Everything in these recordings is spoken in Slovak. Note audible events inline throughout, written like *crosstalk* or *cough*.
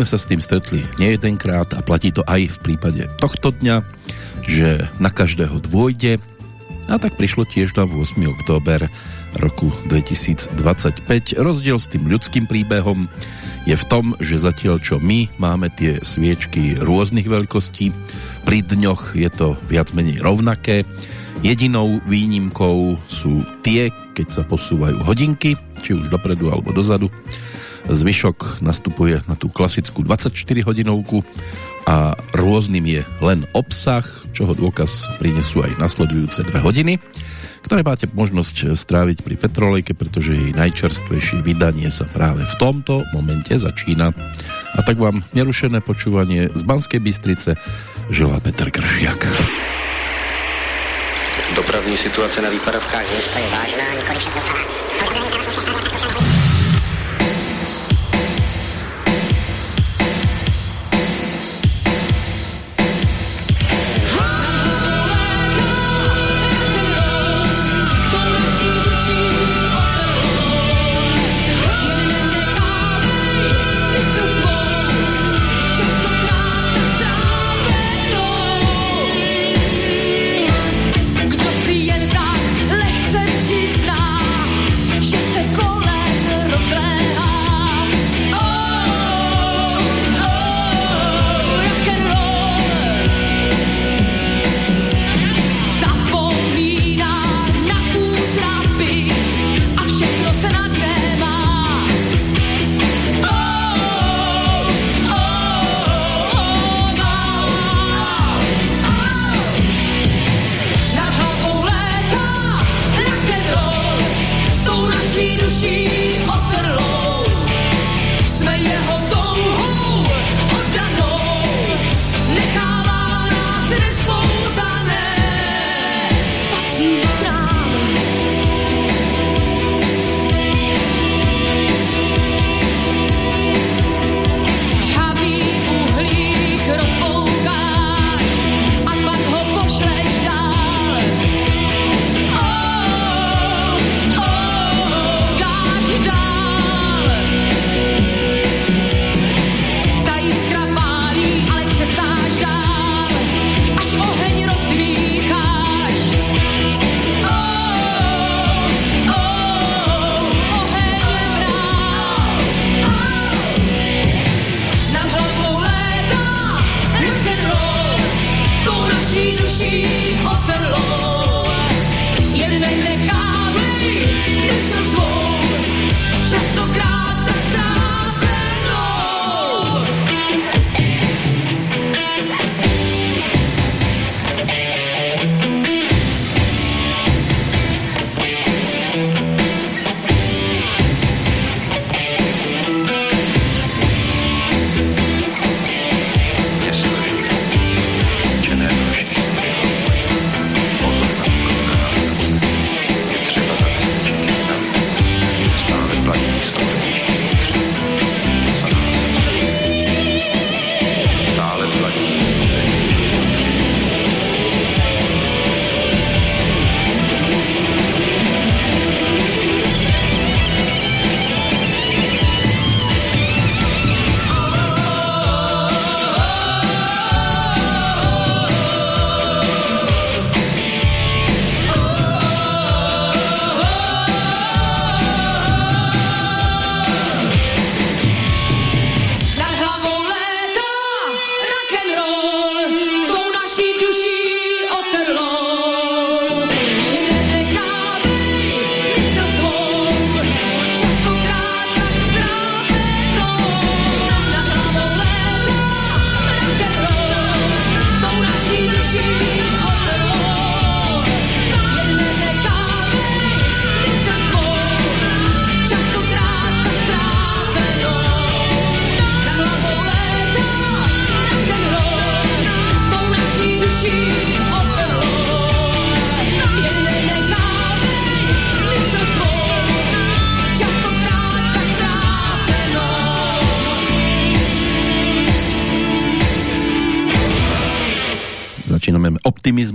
Sme sa s tým stretli nejedenkrát a platí to aj v prípade tohto dňa, že na každého dôjde a tak prišlo tiež na 8. október roku 2025. Rozdiel s tým ľudským príbehom je v tom, že zatiaľ čo my máme tie sviečky rôznych veľkostí, pri dňoch je to viac menej rovnaké. Jedinou výnimkou sú tie, keď sa posúvajú hodinky, či už dopredu alebo dozadu. Zvyšok nastupuje na tú klasickú 24 hodinovku a rôznym je len obsah, čoho dôkaz prinesú aj nasledujúce dve hodiny, ktoré máte možnosť stráviť pri Petrolejke, pretože jej najčerstvejšie vydanie sa práve v tomto momente začína. A tak vám nerušené počúvanie z Banskej Bystrice želá Petr Kršiak. Dopravní situace na výpadovkách města je vážná, nikoli však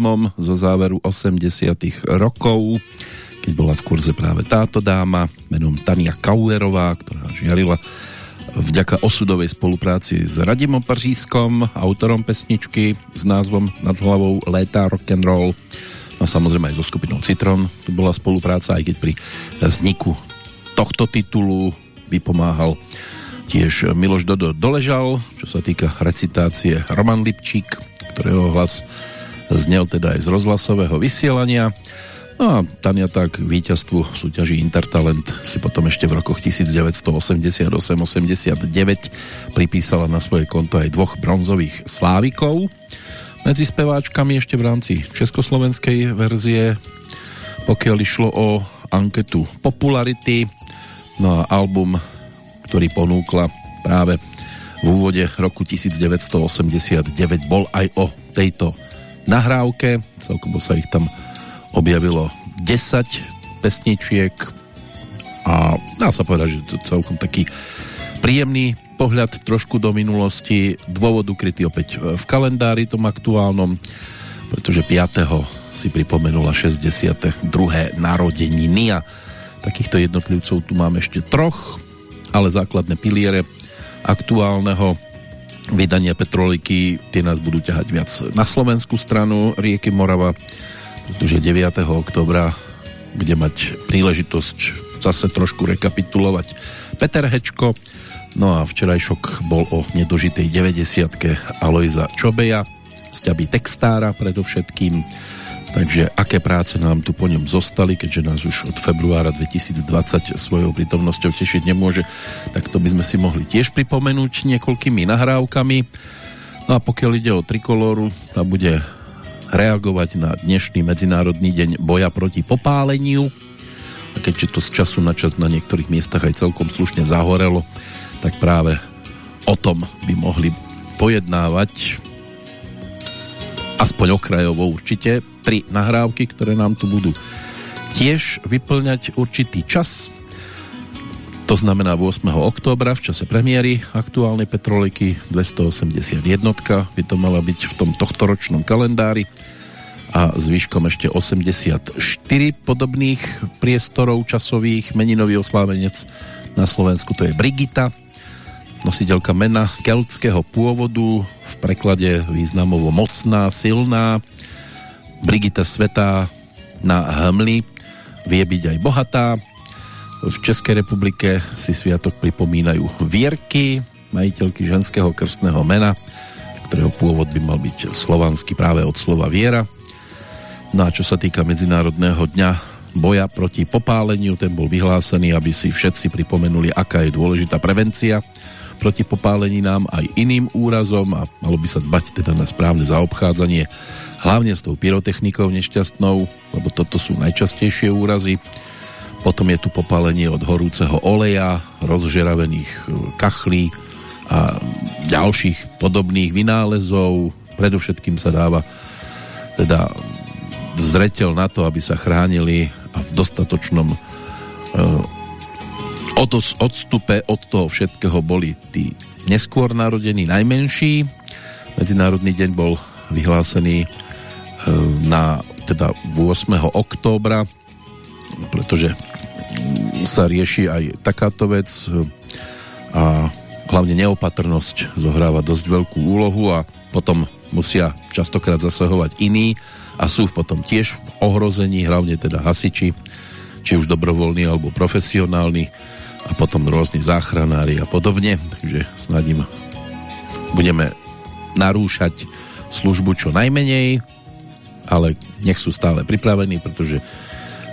optimizmom zo záveru 80 rokov, keď bola v kurze práve táto dáma menom Tania Kauerová, ktorá žiarila vďaka osudovej spolupráci s Radimom Pařískom, autorom pesničky s názvom Nad hlavou Léta rock'n'roll a samozrejme aj so skupinou Citron. Tu bola spolupráca, aj keď pri vzniku tohto titulu vypomáhal tiež Miloš Dodo Doležal, čo sa týka recitácie Roman Lipčík, ktorého hlas znel teda aj z rozhlasového vysielania No a Tania tak víťazstvu v súťaži Intertalent si potom ešte v rokoch 1988-89 pripísala na svoje konto aj dvoch bronzových slávikov. Medzi speváčkami ešte v rámci československej verzie, pokiaľ išlo o anketu Popularity, no a album, ktorý ponúkla práve v úvode roku 1989 bol aj o tejto nahrávke, celkovo sa ich tam objavilo 10 pesničiek a dá sa povedať, že to celkom taký príjemný pohľad trošku do minulosti. Dôvod ukrytý opäť v kalendári tom aktuálnom, pretože 5. si pripomenula 62. narodeniny a takýchto jednotlivcov tu máme ešte troch, ale základné piliere aktuálneho vydania Petroliky, tie nás budú ťahať viac na slovenskú stranu rieky Morava pretože 9. oktobra bude mať príležitosť zase trošku rekapitulovať Peter Hečko, no a včerajšok bol o nedožitej 90 Alojza Čobeja, sťaby textára predovšetkým, takže aké práce nám tu po ňom zostali, keďže nás už od februára 2020 svojou prítomnosťou tešiť nemôže, tak to by sme si mohli tiež pripomenúť niekoľkými nahrávkami. No a pokiaľ ide o trikolóru, tá bude reagovať na dnešný Medzinárodný deň boja proti popáleniu. A keďže to z času na čas na niektorých miestach aj celkom slušne zahorelo, tak práve o tom by mohli pojednávať aspoň okrajovo určite tri nahrávky, ktoré nám tu budú tiež vyplňať určitý čas. To znamená 8. októbra v čase premiéry aktuálnej Petroliky 281 by to mala byť v tom tohtoročnom kalendári a zvyškom ešte 84 podobných priestorov časových. Meninový oslávenec na Slovensku to je Brigita, nositeľka mena keltského pôvodu, v preklade významovo mocná, silná. Brigita Svetá na hmly vie byť aj bohatá, v Českej republike si sviatok pripomínajú Vierky, majiteľky ženského krstného mena, ktorého pôvod by mal byť slovanský práve od slova viera. No a čo sa týka Medzinárodného dňa boja proti popáleniu, ten bol vyhlásený, aby si všetci pripomenuli, aká je dôležitá prevencia proti popáleninám aj iným úrazom a malo by sa dbať teda na správne zaobchádzanie hlavne s tou pyrotechnikou nešťastnou, lebo toto sú najčastejšie úrazy potom je tu popálenie od horúceho oleja, rozžeravených e, kachlí a ďalších podobných vynálezov. Predovšetkým sa dáva teda zreteľ na to, aby sa chránili a v dostatočnom uh, odstupe od toho všetkého boli tí neskôr narodení najmenší. Medzinárodný deň bol vyhlásený uh, na teda 8. októbra, pretože sa rieši aj takáto vec a hlavne neopatrnosť zohráva dosť veľkú úlohu a potom musia častokrát zasahovať iní a sú potom tiež ohrození, hlavne teda hasiči, či už dobrovoľní alebo profesionálni a potom rôzni záchranári a podobne, takže snad im budeme narúšať službu čo najmenej, ale nech sú stále pripravení, pretože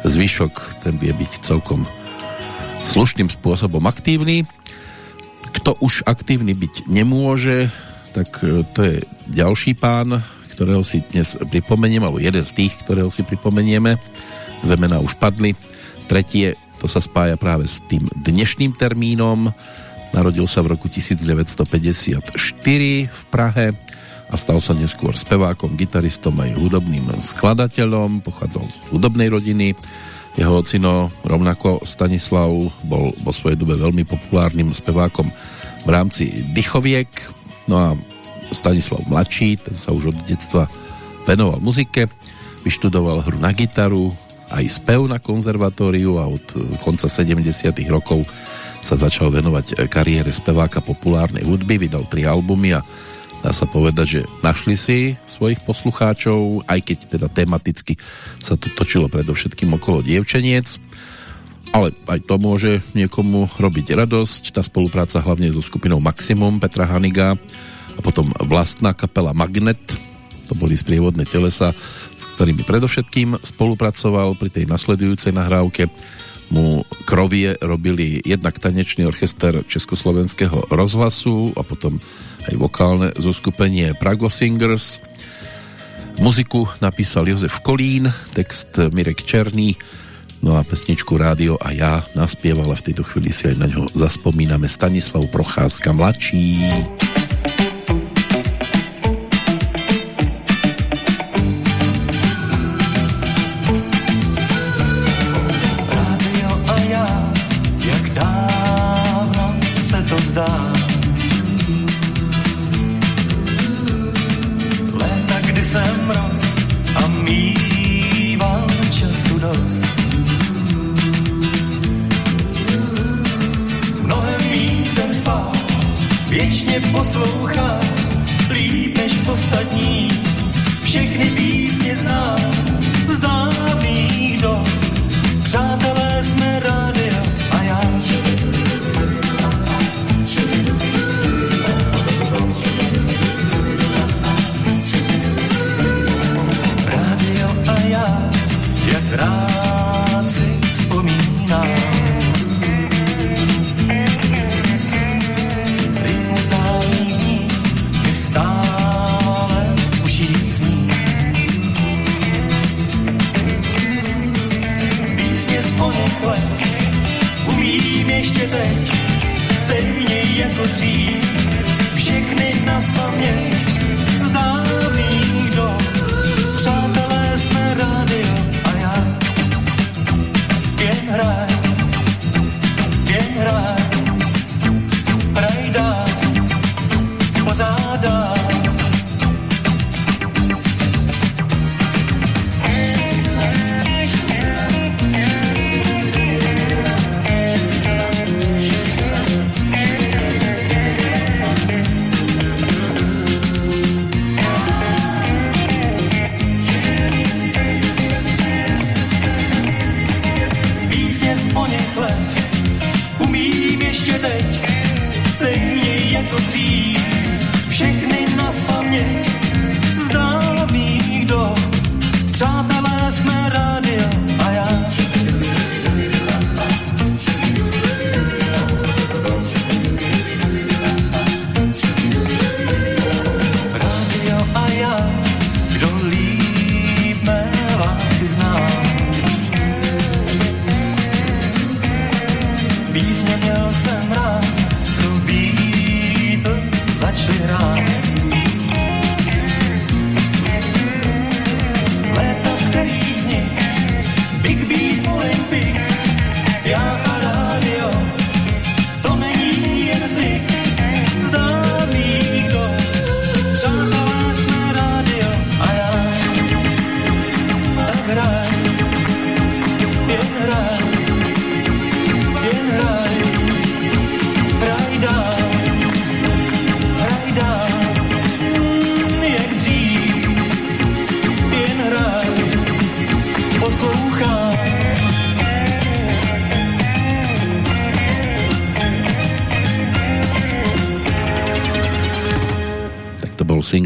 zvyšok ten vie byť celkom slušným spôsobom aktívny. Kto už aktívny byť nemôže, tak e, to je ďalší pán, ktorého si dnes pripomeniem, alebo jeden z tých, ktorého si pripomenieme. Dve už padli. Tretie, to sa spája práve s tým dnešným termínom. Narodil sa v roku 1954 v Prahe a stal sa neskôr spevákom, gitaristom aj hudobným skladateľom. Pochádzal z hudobnej rodiny jeho ocino, rovnako Stanislav, bol vo svojej dobe veľmi populárnym spevákom v rámci Dychoviek. No a Stanislav mladší, ten sa už od detstva venoval muzike, vyštudoval hru na gitaru, aj spev na konzervatóriu a od konca 70. rokov sa začal venovať kariére speváka populárnej hudby, vydal tri albumy a dá sa povedať, že našli si svojich poslucháčov, aj keď teda tematicky sa to točilo predovšetkým okolo dievčeniec ale aj to môže niekomu robiť radosť. Tá spolupráca hlavne so skupinou Maximum Petra Haniga a potom vlastná kapela Magnet, to boli sprievodné telesa, s ktorými predovšetkým spolupracoval pri tej nasledujúcej nahrávke mu krovie robili jednak tanečný orchester Československého rozhlasu a potom aj vokálne zoskupenie Prago Singers. Muziku napísal Jozef Kolín, text Mirek Černý, no a pesničku Rádio a ja naspievala v tejto chvíli si aj na ňo zaspomíname Stanislav Procházka mladší.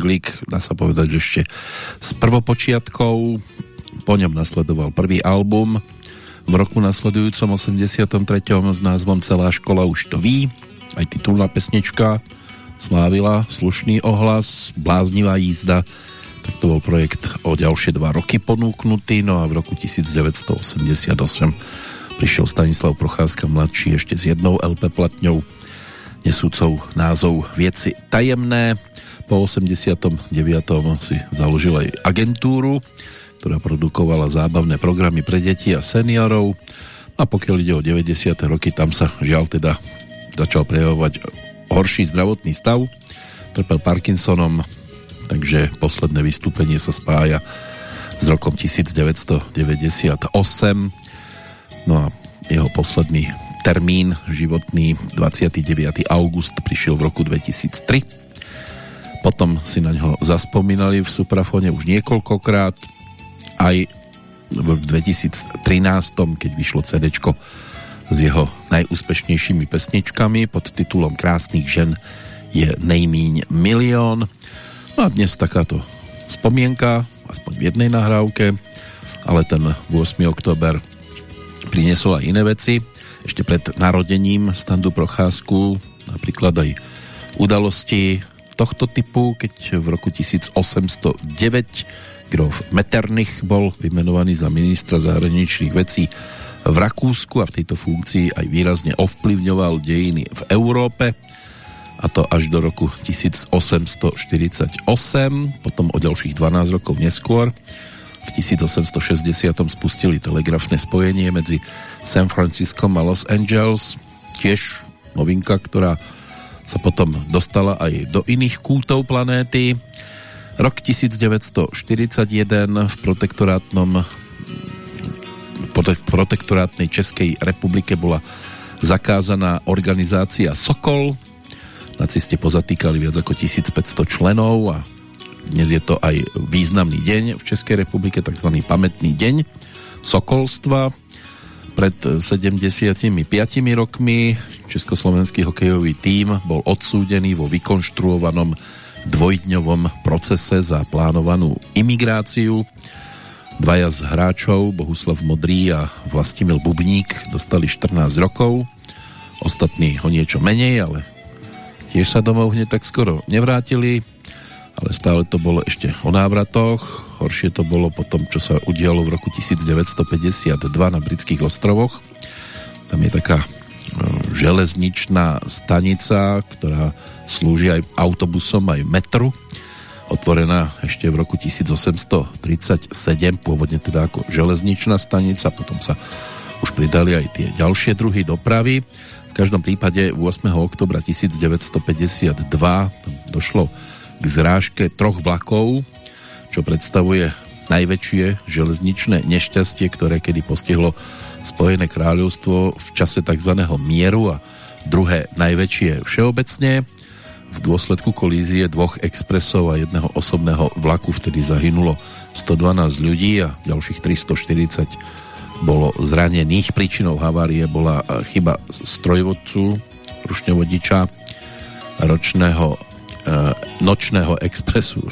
Singlík, dá sa povedať ešte s prvopočiatkou. Po ňom nasledoval prvý album v roku nasledujúcom 83. s názvom Celá škola už to ví. Aj titulná pesnička slávila slušný ohlas, bláznivá jízda. Tak to bol projekt o ďalšie dva roky ponúknutý, no a v roku 1988 prišiel Stanislav Procházka mladší ešte s jednou LP platňou nesúcou názov Vieci tajemné po 89. si založil aj agentúru, ktorá produkovala zábavné programy pre deti a seniorov. A pokiaľ ide o 90. roky, tam sa žiaľ teda začal prejavovať horší zdravotný stav. Trpel Parkinsonom, takže posledné vystúpenie sa spája s rokom 1998. No a jeho posledný termín životný 29. august prišiel v roku 2003. Potom si na ňo zaspomínali v Suprafone už niekoľkokrát aj v 2013, keď vyšlo CD s jeho najúspešnejšími pesničkami pod titulom Krásnych žen je nejmíň milión. No a dnes takáto spomienka, aspoň v jednej nahrávke, ale ten 8. oktober priniesol aj iné veci. Ešte pred narodením Standu Procházku napríklad aj udalosti tohto typu, keď v roku 1809 grof Metternich bol vymenovaný za ministra zahraničných vecí v Rakúsku a v tejto funkcii aj výrazne ovplyvňoval dejiny v Európe a to až do roku 1848, potom o ďalších 12 rokov neskôr. V 1860 spustili telegrafné spojenie medzi San Franciscom a Los Angeles, tiež novinka, ktorá sa potom dostala aj do iných kútov planéty. Rok 1941 v protektorátnom protektorátnej Českej republike bola zakázaná organizácia Sokol. Nacisti pozatýkali viac ako 1500 členov a dnes je to aj významný deň v Českej republike, tzv. pamätný deň Sokolstva. Pred 75 rokmi československý hokejový tím bol odsúdený vo vykonštruovanom dvojdňovom procese za plánovanú imigráciu. Dvaja z hráčov, Bohuslav Modrý a Vlastimil Bubník, dostali 14 rokov. Ostatní o niečo menej, ale tiež sa domov hneď tak skoro nevrátili ale stále to bolo ešte o návratoch. Horšie to bolo po tom, čo sa udialo v roku 1952 na britských ostrovoch. Tam je taká e, železničná stanica, ktorá slúži aj autobusom, aj metru. Otvorená ešte v roku 1837, pôvodne teda ako železničná stanica, potom sa už pridali aj tie ďalšie druhy dopravy. V každom prípade 8. oktobra 1952 došlo k zrážke troch vlakov, čo predstavuje najväčšie železničné nešťastie, ktoré kedy postihlo Spojené kráľovstvo v čase tzv. mieru a druhé najväčšie všeobecne. V dôsledku kolízie dvoch expresov a jedného osobného vlaku vtedy zahynulo 112 ľudí a ďalších 340 bolo zranených. Príčinou havárie bola chyba strojvodcu, rušňovodiča ročného nočného expresu.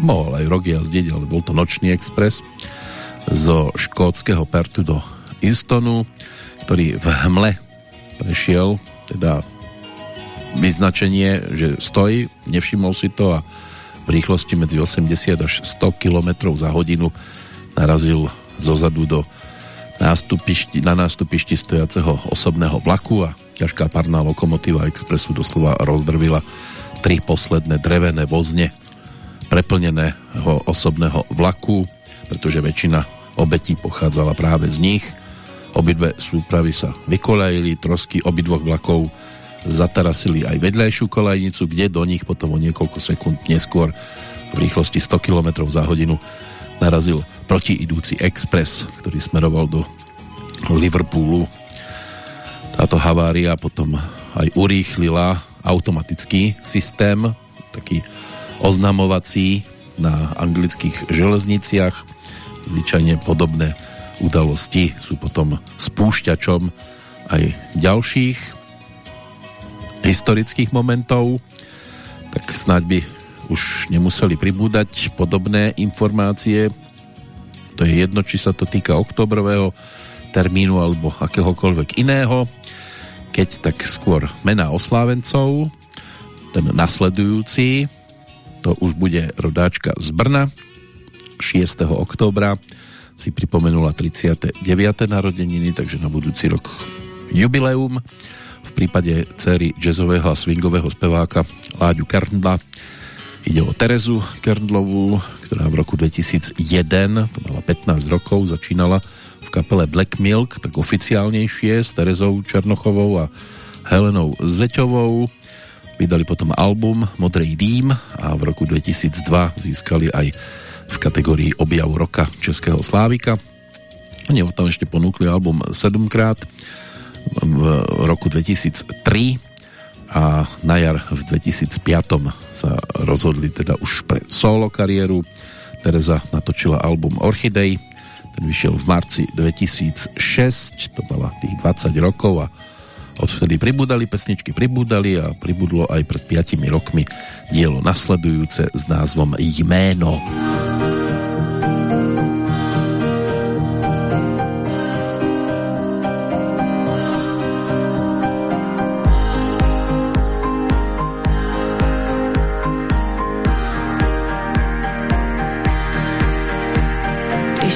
Mohol aj rok jazdiť, ale bol to nočný expres zo škótskeho Pertu do Instonu, ktorý v hmle prešiel teda vyznačenie, že stojí, nevšimol si to a v rýchlosti medzi 80 až 100 km za hodinu narazil zozadu do nástupišti, na nástupišti stojaceho osobného vlaku a ťažká parná lokomotíva expresu doslova rozdrvila tri posledné drevené vozne preplneného osobného vlaku, pretože väčšina obetí pochádzala práve z nich. Obidve súpravy sa vykolajili, trosky obidvoch vlakov zatarasili aj vedľajšiu kolajnicu, kde do nich potom o niekoľko sekúnd neskôr v rýchlosti 100 km za hodinu narazil protiidúci Express, ktorý smeroval do Liverpoolu. Táto havária potom aj urýchlila automatický systém, taký oznamovací na anglických železniciach. Zvyčajne podobné udalosti sú potom spúšťačom aj ďalších historických momentov, tak snáď by už nemuseli pribúdať podobné informácie. To je jedno, či sa to týka oktobrového termínu alebo akéhokoľvek iného keď tak skôr mená oslávencov. Ten nasledujúci, to už bude rodáčka z Brna. 6. októbra si pripomenula 39. narodeniny, takže na budúci rok jubileum. V prípade céry jazzového a swingového speváka Láďu Kerndla ide o Terezu Kerndlovú, ktorá v roku 2001, to mala 15 rokov, začínala v kapele Black Milk, tak oficiálnejšie s Terezou Černochovou a Helenou Zeťovou. Vydali potom album Modrej dým a v roku 2002 získali aj v kategórii objav roka Českého Slávika. Oni tam ešte ponúkli album 7 krát v roku 2003 a na jar v 2005 sa rozhodli teda už pre solo kariéru. Tereza natočila album Orchidej, ten vyšiel v marci 2006, to bola tých 20 rokov a odvtedy pribúdali pesničky, pribúdali a pribudlo aj pred 5 rokmi dielo nasledujúce s názvom Jméno. Jméno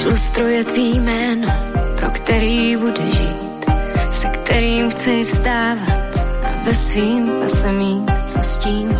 ilustruje tvý jméno, pro který bude žít, se kterým chci vstávat a ve svým pase mít, co s tím,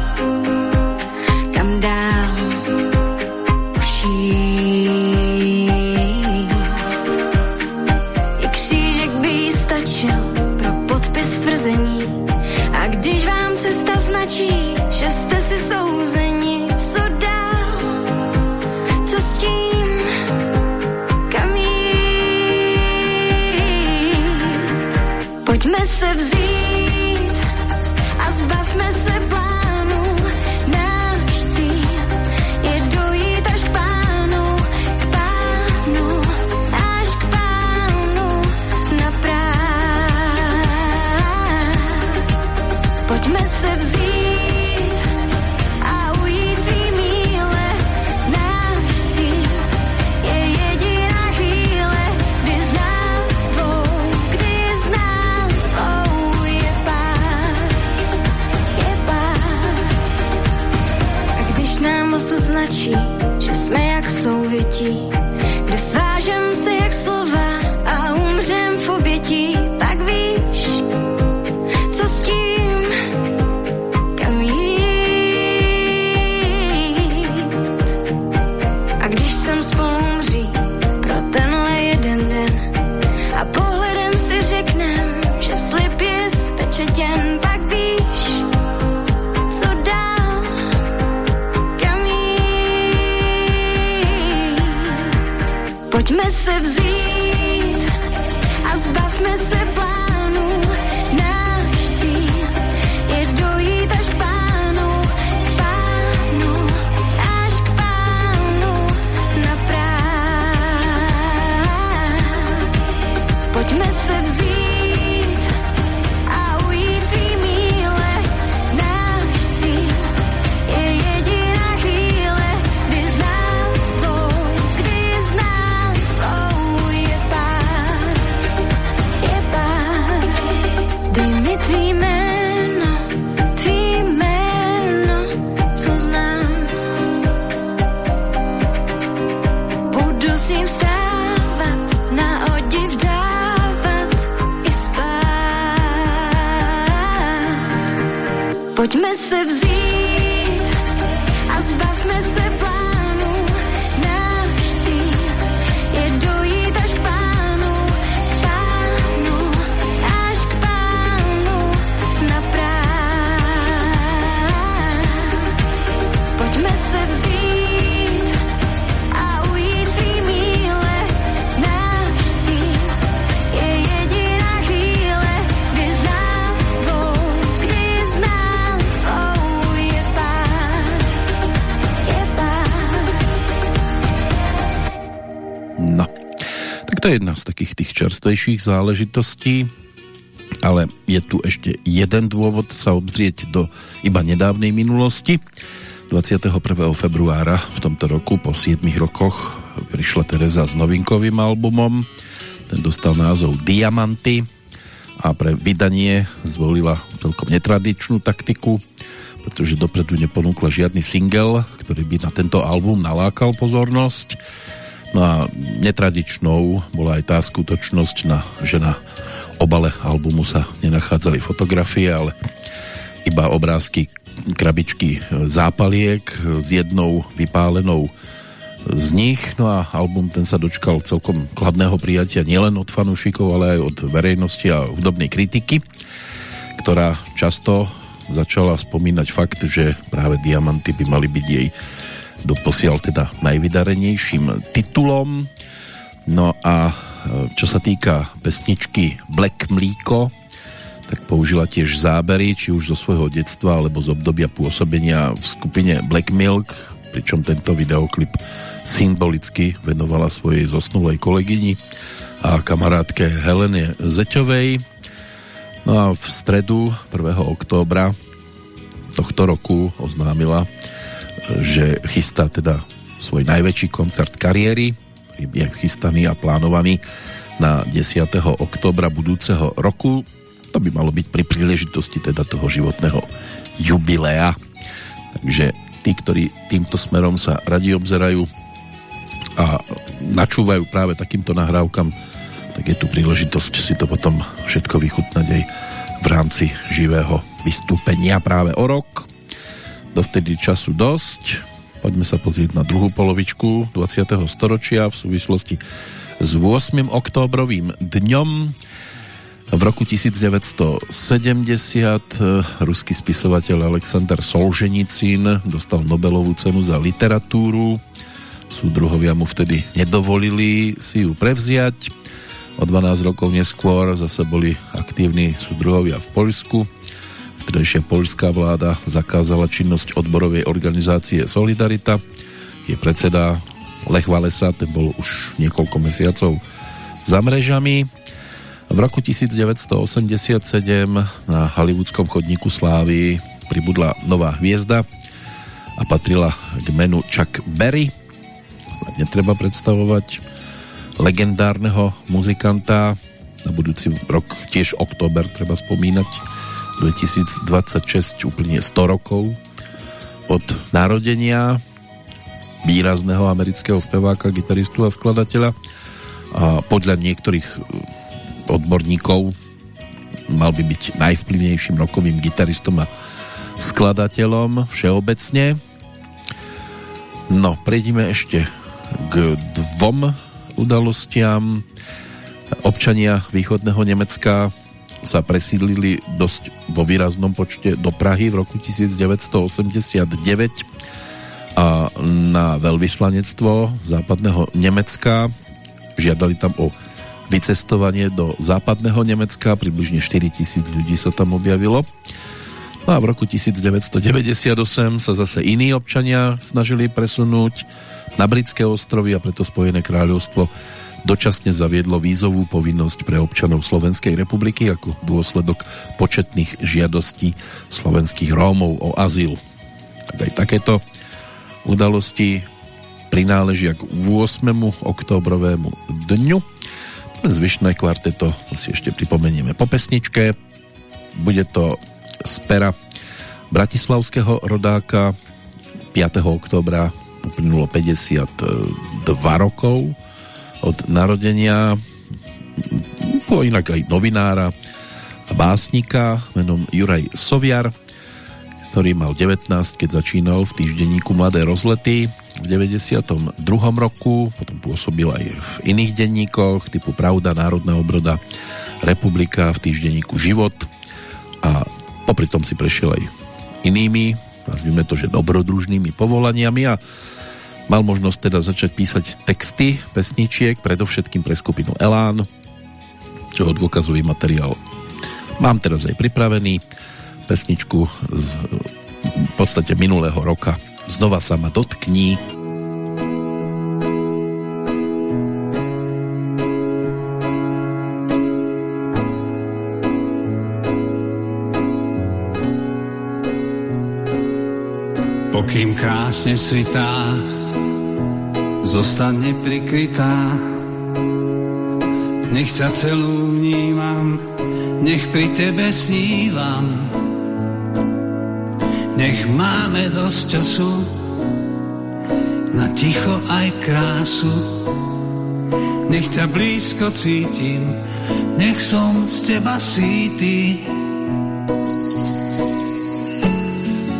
Pojďme se čerstvejších záležitostí, ale je tu ešte jeden dôvod sa obzrieť do iba nedávnej minulosti. 21. februára v tomto roku po 7 rokoch prišla Teresa s novinkovým albumom. Ten dostal názov Diamanty a pre vydanie zvolila celkom netradičnú taktiku, pretože dopredu neponúkla žiadny single, ktorý by na tento album nalákal pozornosť No a netradičnou bola aj tá skutočnosť, na, že na obale albumu sa nenachádzali fotografie, ale iba obrázky krabičky zápaliek s jednou vypálenou z nich. No a album ten sa dočkal celkom kladného prijatia nielen od fanúšikov, ale aj od verejnosti a hudobnej kritiky, ktorá často začala spomínať fakt, že práve diamanty by mali byť jej doposiaľ teda najvydarenejším titulom. No a čo sa týka pesničky Black Mlíko, tak použila tiež zábery, či už zo svojho detstva, alebo z obdobia pôsobenia v skupine Black Milk, pričom tento videoklip symbolicky venovala svojej zosnulej kolegyni a kamarátke Helene Zeťovej. No a v stredu 1. októbra tohto roku oznámila, že chystá teda svoj najväčší koncert kariéry. Je chystaný a plánovaný na 10. októbra budúceho roku. To by malo byť pri príležitosti teda toho životného jubilea. Takže tí, ktorí týmto smerom sa radi obzerajú a načúvajú práve takýmto nahrávkam, tak je tu príležitosť si to potom všetko vychutnať aj v rámci živého vystúpenia práve o rok. Dovtedy času dosť. Poďme sa pozrieť na druhú polovičku 20. storočia v súvislosti s 8. októbrovým dňom. V roku 1970 ruský spisovateľ Alexander Solženicín dostal Nobelovú cenu za literatúru Súdruhovia mu vtedy nedovolili si ju prevziať. O 12 rokov neskôr zase boli aktívni súdruhovia v Poľsku. Vtedejšia poľská vláda zakázala činnosť odborovej organizácie Solidarita. Je predseda Lech Walesa, ten bol už niekoľko mesiacov za mrežami. V roku 1987 na hollywoodskom chodníku slávy pribudla nová hviezda a patrila k menu Chuck Berry netreba predstavovať legendárneho muzikanta na budúci rok tiež október treba spomínať 2026 úplne 100 rokov od narodenia výrazného amerického speváka, gitaristu a skladateľa a podľa niektorých e, odborníkov mal by byť najvplyvnejším rokovým gitaristom a skladateľom všeobecne. No, prejdime ešte k dvom udalostiam. Občania východného Nemecka sa presídlili dosť vo výraznom počte do Prahy v roku 1989 a na veľvyslanectvo západného Nemecka žiadali tam o vycestovanie do západného Nemecka, približne 4 tisíc ľudí sa tam objavilo. No a v roku 1998 sa zase iní občania snažili presunúť na britské ostrovy a preto Spojené kráľovstvo dočasne zaviedlo vízovú povinnosť pre občanov Slovenskej republiky ako dôsledok početných žiadostí slovenských Rómov o azyl. Aj takéto udalosti prináležia k 8. oktobrovému dňu. Zvyšné kvarteto si ešte pripomenieme po pesničke. Bude to z bratislavského rodáka 5. oktobra uplynulo 52 rokov od narodenia po inak aj novinára a básnika menom Juraj Soviar, ktorý mal 19, keď začínal v týždenníku Mladé rozlety v 92. roku, potom pôsobil aj v iných denníkoch typu Pravda, Národná obroda, Republika, v týždenníku Život a popri tom si prešiel aj inými, nazvime to, že dobrodružnými povolaniami a Mal možnosť teda začať písať texty pesničiek, predovšetkým pre skupinu Elán, čo dôkazový materiál mám teraz aj pripravený. Pesničku z v podstate minulého roka Znova sa ma dotkní. Pokým krásne svitá zostane prikrytá. Nech ťa celú vnímam, nech pri tebe snívam. Nech máme dosť času na ticho aj krásu. Nech ťa blízko cítim, nech som z teba síty.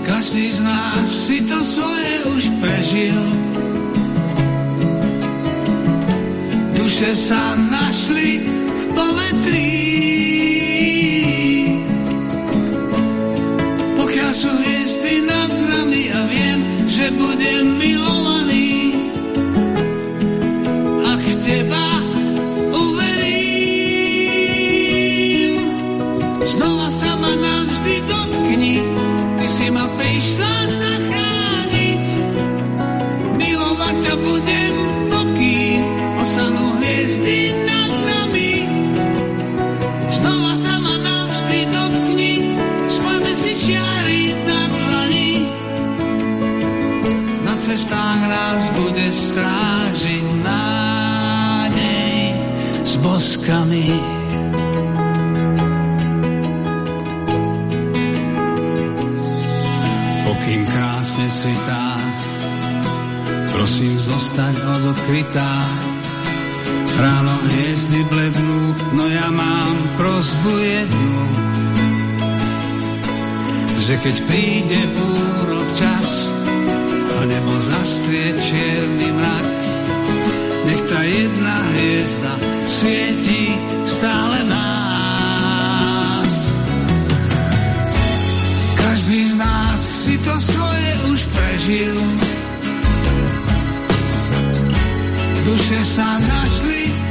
Každý z nás si to svoje už prežil duše sa našli v povetrí. Cestách nás bude strážiť nádej s boskami. Pokým krásne svitá, prosím zostať odokrytá. Ráno hviezdy blednú, no ja mám prosbu jednu. Že keď príde búrok čas a nebo zastrie čierny mrak, nech tá jedna hviezda svieti stále nás. Každý z nás si to svoje už prežil, duše sa našli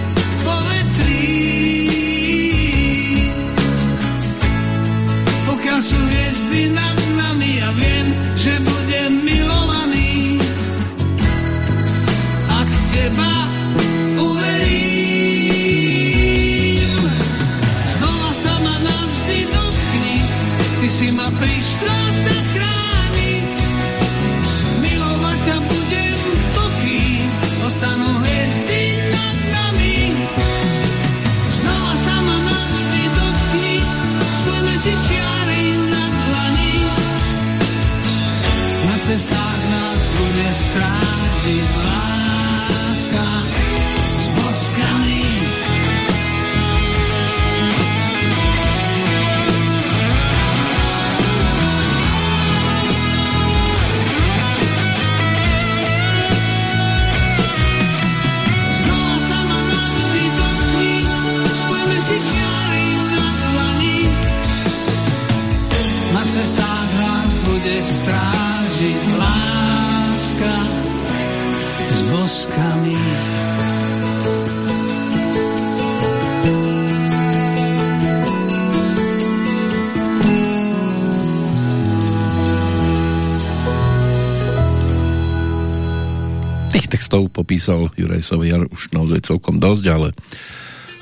popísal Juraj Soviar už naozaj celkom dosť, ale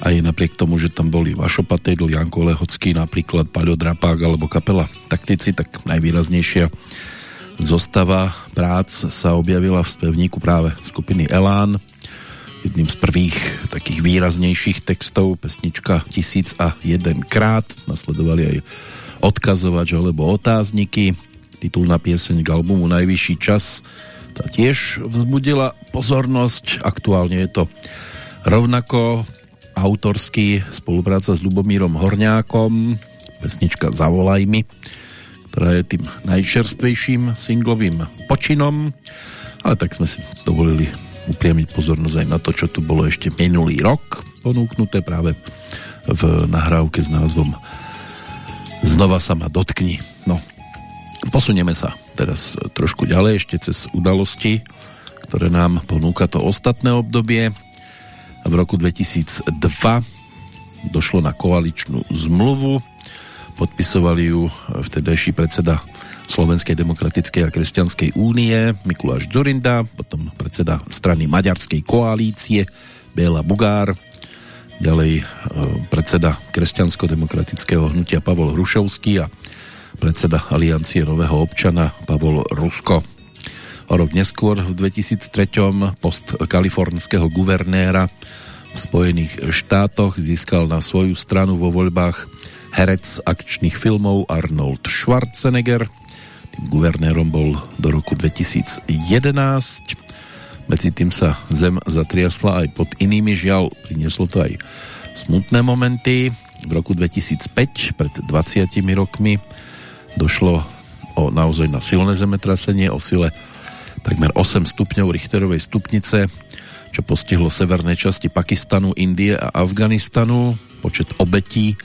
aj napriek tomu, že tam boli Vašo Patejdl, Janko Lehocký, napríklad Paľo Drapák alebo kapela Taktici, tak najvýraznejšia zostava prác sa objavila v spevníku práve skupiny Elán. Jedným z prvých takých výraznejších textov pesnička Tisíc a jeden krát. Nasledovali aj odkazovač alebo otázniky. Titulná pieseň k albumu Najvyšší čas tá tiež vzbudila pozornosť. Aktuálne je to rovnako autorský spolupráca s Lubomírom Horňákom, pesnička Zavolaj mi, ktorá je tým najčerstvejším singlovým počinom, ale tak sme si dovolili upriamiť pozornosť aj na to, čo tu bolo ešte minulý rok ponúknuté práve v nahrávke s názvom Znova sa ma dotkni. Posunieme sa teraz trošku ďalej ešte cez udalosti, ktoré nám ponúka to ostatné obdobie. V roku 2002 došlo na koaličnú zmluvu, podpisovali ju vtedajší predseda Slovenskej demokratickej a kresťanskej únie Mikuláš Zurinda, potom predseda strany Maďarskej koalície Béla Bugár, ďalej predseda kresťansko-demokratického hnutia Pavol Hrušovský a predseda Aliancie nového občana Pavol Rusko. O rok neskôr v 2003 post kalifornského guvernéra v Spojených štátoch získal na svoju stranu vo voľbách herec akčných filmov Arnold Schwarzenegger. Tým guvernérom bol do roku 2011. Medzi tým sa zem zatriasla aj pod inými žiaľ. Prinieslo to aj smutné momenty. V roku 2005, pred 20 rokmi, došlo o naozaj na silné zemetrasenie o sile takmer 8 stupňov Richterovej stupnice, čo postihlo severné časti Pakistanu, Indie a Afganistanu. Počet obetí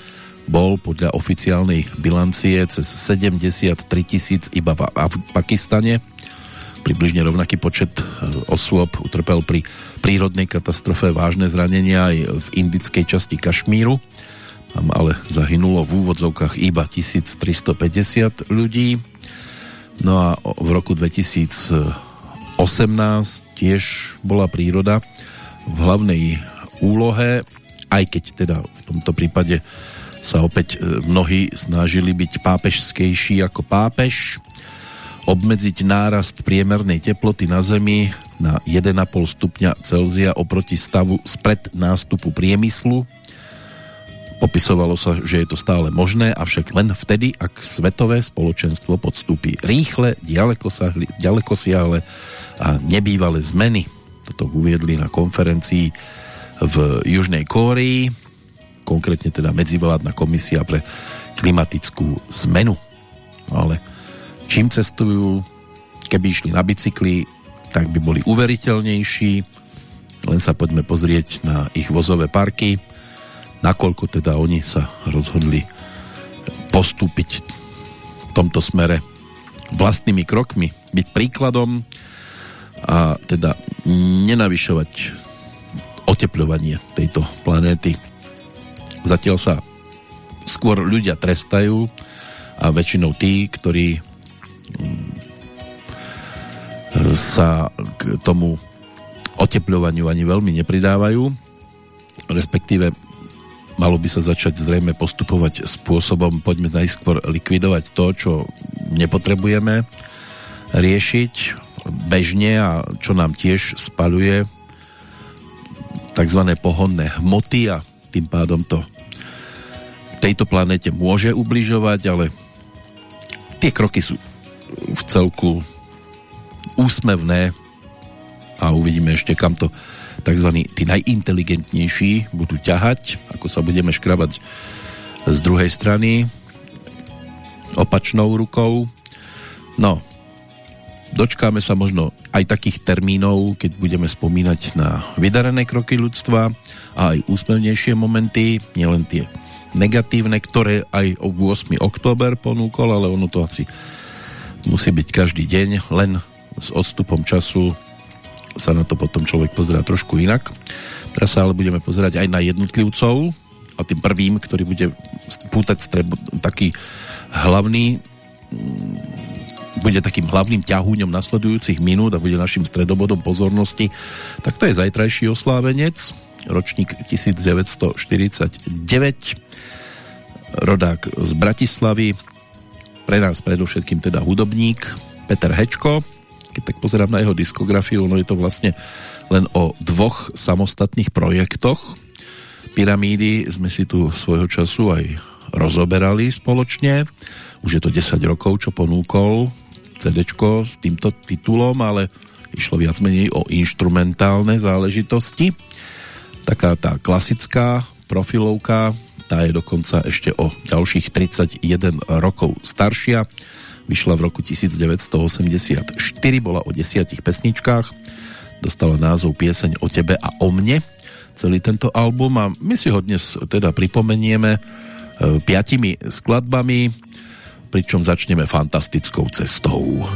bol podľa oficiálnej bilancie cez 73 tisíc iba v Pakistane. Približne rovnaký počet osôb utrpel pri prírodnej katastrofe vážne zranenia aj v indickej časti Kašmíru. Tam ale zahynulo v úvodzovkách iba 1350 ľudí. No a v roku 2018 tiež bola príroda v hlavnej úlohe, aj keď teda v tomto prípade sa opäť e, mnohí snažili byť pápežskejší ako pápež, obmedziť nárast priemernej teploty na Zemi na 1,5 stupňa Celzia oproti stavu spred nástupu priemyslu. Popisovalo sa, že je to stále možné, avšak len vtedy, ak svetové spoločenstvo podstúpi rýchle, ďaleko siahle a nebývalé zmeny. Toto uviedli na konferencii v Južnej Kórii, konkrétne teda medzivládna komisia pre klimatickú zmenu. Ale čím cestujú, keby išli na bicykli, tak by boli uveriteľnejší. Len sa poďme pozrieť na ich vozové parky, nakoľko teda oni sa rozhodli postúpiť v tomto smere vlastnými krokmi, byť príkladom a teda nenavyšovať oteplovanie tejto planéty. Zatiaľ sa skôr ľudia trestajú a väčšinou tí, ktorí mm, sa k tomu oteplovaniu ani veľmi nepridávajú, respektíve malo by sa začať zrejme postupovať spôsobom, poďme najskôr likvidovať to, čo nepotrebujeme riešiť bežne a čo nám tiež spaluje tzv. pohonné hmoty a tým pádom to tejto planete môže ubližovať, ale tie kroky sú v celku úsmevné a uvidíme ešte kam to tzv. tí najinteligentnejší budú ťahať, ako sa budeme škrabať z druhej strany opačnou rukou. No, dočkáme sa možno aj takých termínov, keď budeme spomínať na vydarené kroky ľudstva a aj úsmevnejšie momenty, nielen tie negatívne, ktoré aj o 8. október ponúkol, ale ono to asi musí byť každý deň, len s odstupom času sa na to potom človek pozerá trošku inak. Teraz sa ale budeme pozerať aj na jednotlivcov a tým prvým, ktorý bude pútať strebu, taký hlavný bude takým hlavným ťahúňom nasledujúcich minút a bude našim stredobodom pozornosti, tak to je zajtrajší oslávenec, ročník 1949, rodák z Bratislavy, pre nás predovšetkým teda hudobník Peter Hečko, keď tak pozerám na jeho diskografiu, no je to vlastne len o dvoch samostatných projektoch. Pyramídy sme si tu svojho času aj rozoberali spoločne. Už je to 10 rokov, čo ponúkol CD s týmto titulom, ale išlo viac menej o instrumentálne záležitosti. Taká tá klasická profilovka, tá je dokonca ešte o ďalších 31 rokov staršia. Vyšla v roku 1984, bola o desiatich pesničkách, dostala názov Pieseň o tebe a o mne, celý tento album a my si ho dnes teda pripomenieme e, piatimi skladbami, pričom začneme fantastickou cestou.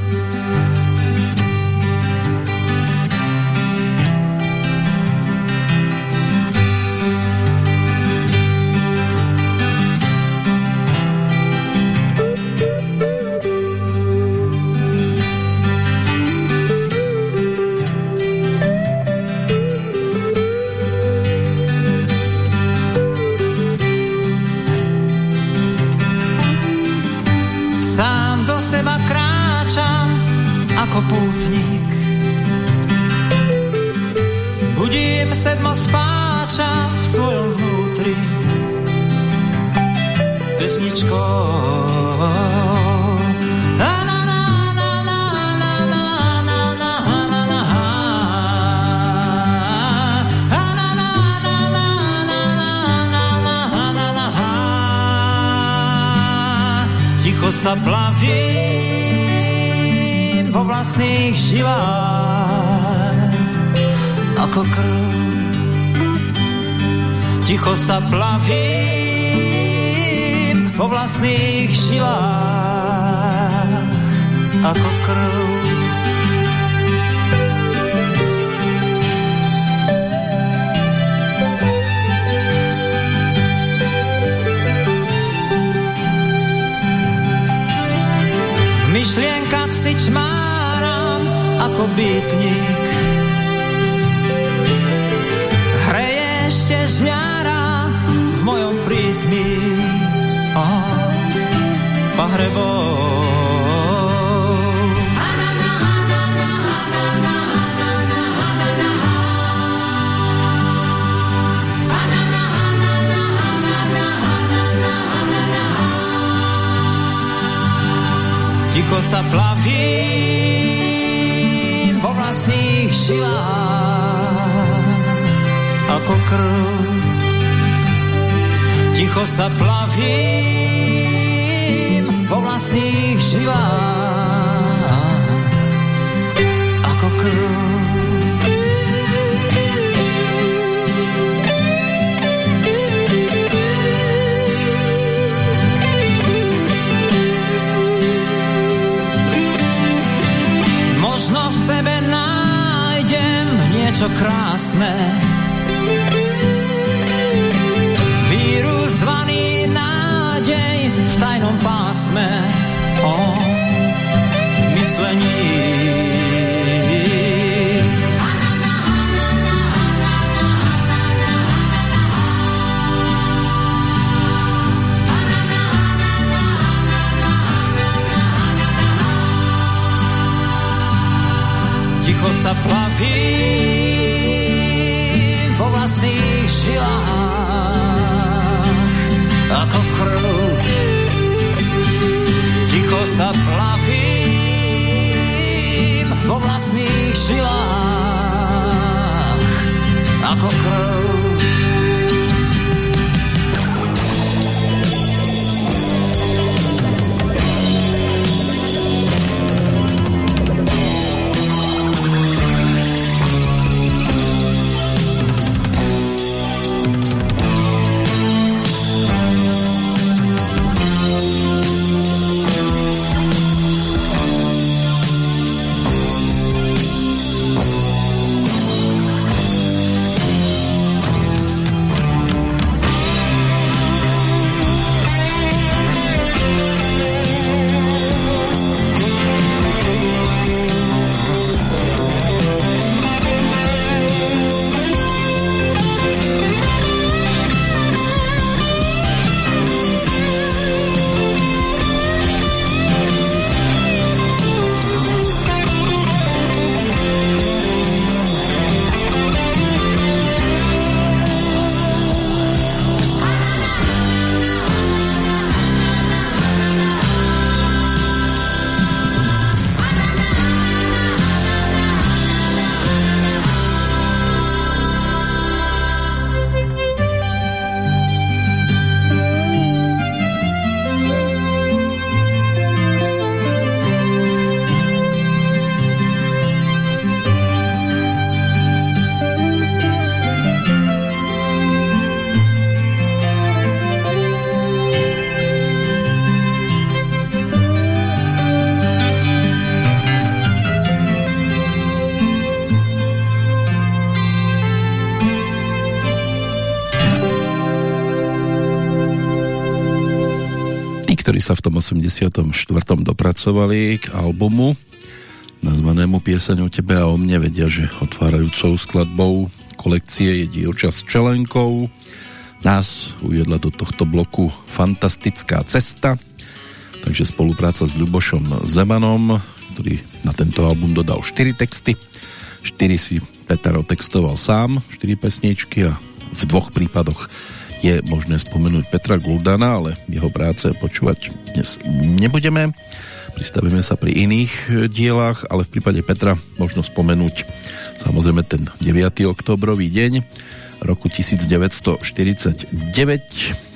Sa plavím vo vlastných žilách ako krv. myšlienkach si čmáram ako bytník. Pahrebou. Ticho sa plavím vo vlastných žilách ako krv. Ticho sa plavím vlastných žilách ako krv. niečo krásne. V tajnom pásme. O, myslení. Ticho sa plaví vo vlastných žilách sa plavím vo vlastných žilách sa v tom 84. dopracovali k albumu nazvanému Pieseň o tebe a o mne vedia, že otvárajúcou skladbou kolekcie je Dievča s čelenkou. Nás uviedla do tohto bloku Fantastická cesta, takže spolupráca s Ľubošom Zemanom, ktorý na tento album dodal 4 texty. 4 si Peter otextoval sám, 4 pesničky a v dvoch prípadoch je možné spomenúť Petra Guldana, ale jeho práce počúvať dnes nebudeme. Pristavíme sa pri iných dielách, ale v prípade Petra možno spomenúť samozrejme ten 9. oktobrový deň roku 1949,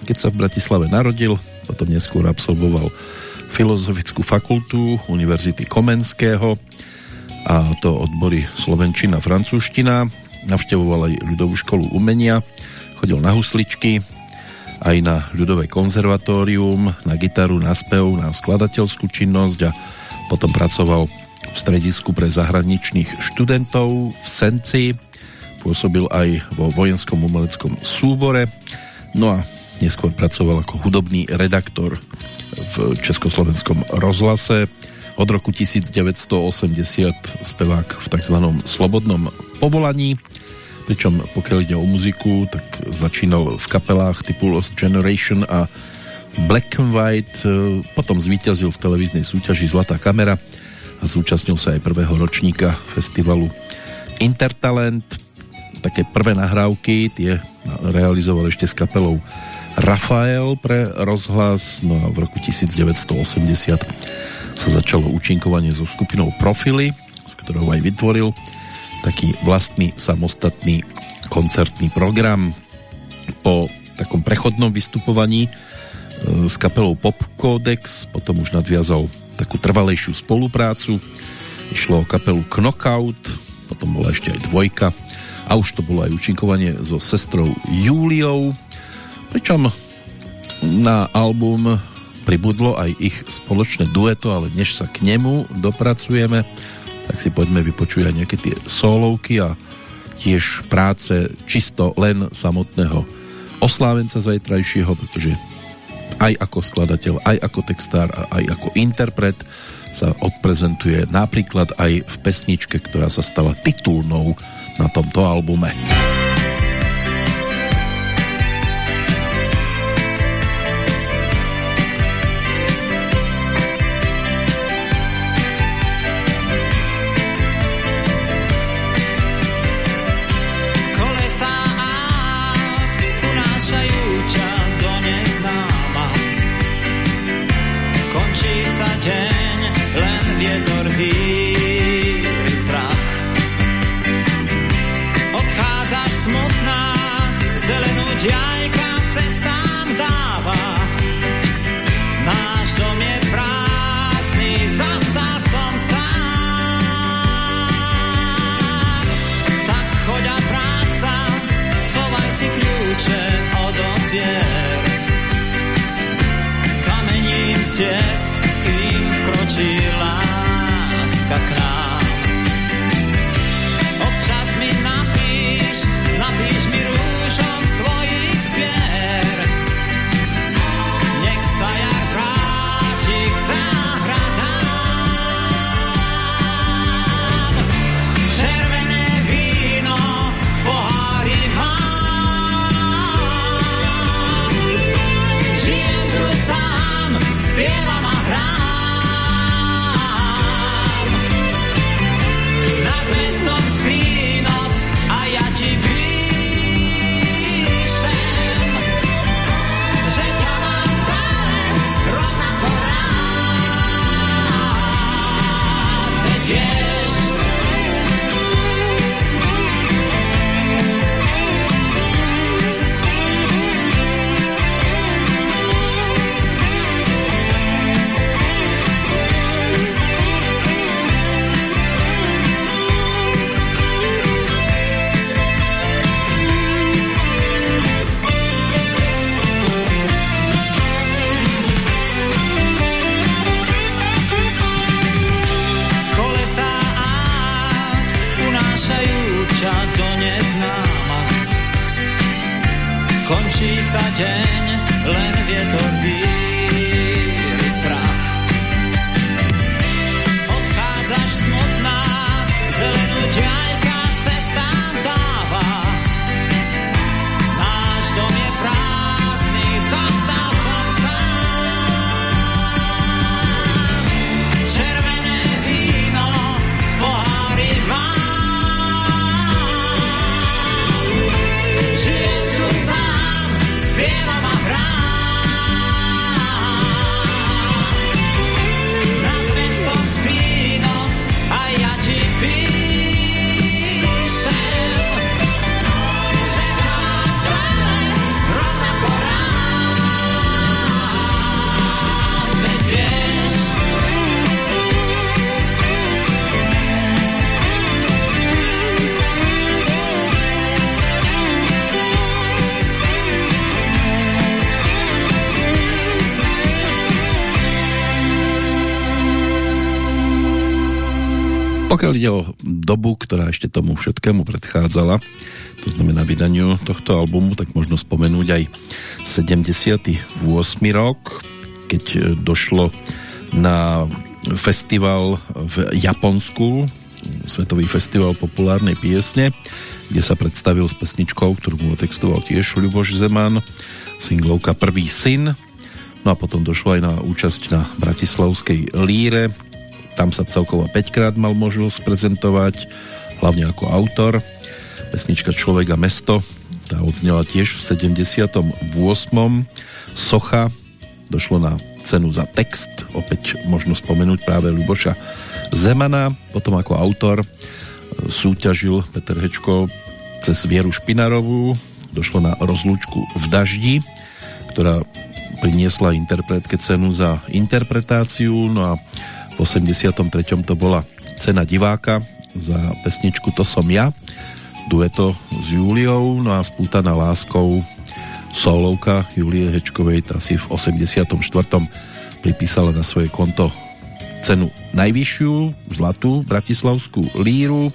keď sa v Bratislave narodil, potom neskôr absolvoval Filozofickú fakultu Univerzity Komenského a to odbory Slovenčina, Francúzština. Navštevoval aj ľudovú školu umenia chodil na husličky, aj na ľudové konzervatórium, na gitaru, na spev, na skladateľskú činnosť a potom pracoval v stredisku pre zahraničných študentov v Senci, pôsobil aj vo vojenskom umeleckom súbore, no a neskôr pracoval ako hudobný redaktor v Československom rozhlase, Od roku 1980 spevák v tzv. slobodnom povolaní, pričom pokiaľ ide o muziku, tak začínal v kapelách typu Lost Generation a Black and White, potom zvíťazil v televíznej súťaži Zlatá kamera a zúčastnil sa aj prvého ročníka festivalu Intertalent. Také prvé nahrávky, tie realizoval ešte s kapelou Rafael pre rozhlas, no a v roku 1980 sa začalo účinkovanie so skupinou Profily, s ktorou aj vytvoril taký vlastný samostatný koncertný program. Po takom prechodnom vystupovaní e, s kapelou Pop Codex potom už nadviazal takú trvalejšiu spoluprácu. Išlo o kapelu Knockout, potom bola ešte aj dvojka a už to bolo aj účinkovanie so sestrou Júliou. Pričom na album pribudlo aj ich spoločné dueto, ale než sa k nemu dopracujeme, tak si poďme vypočuť aj nejaké tie solovky a tiež práce čisto len samotného oslávenca zajtrajšieho, pretože aj ako skladateľ, aj ako textár aj ako interpret sa odprezentuje napríklad aj v pesničke, ktorá sa stala titulnou na tomto albume. Got Blíži sa deň, len vietor vír. Pokiaľ ide o dobu, ktorá ešte tomu všetkému predchádzala, to znamená vydaniu tohto albumu, tak možno spomenúť aj 78. rok, keď došlo na festival v Japonsku, Svetový festival populárnej piesne, kde sa predstavil s pesničkou, ktorú mu textoval tiež Ľuboš Zeman, singlovka Prvý syn. No a potom došlo aj na účasť na Bratislavskej líre. Tam sa celkovo 5 krát mal možnosť prezentovať, hlavne ako autor. Pesnička Človek a mesto, tá odznela tiež v 78. Socha, došlo na cenu za text, opäť možno spomenúť práve Luboša Zemana, potom ako autor e, súťažil Peter Hečko cez Vieru Špinarovú, došlo na rozlúčku v daždi, ktorá priniesla interpretke cenu za interpretáciu, no a v 83. to bola cena diváka za pesničku To som ja, dueto s Júliou, no a spútaná láskou solovka Julie Hečkovej, tá si v 84. pripísala na svoje konto cenu najvyššiu, zlatú bratislavskú líru,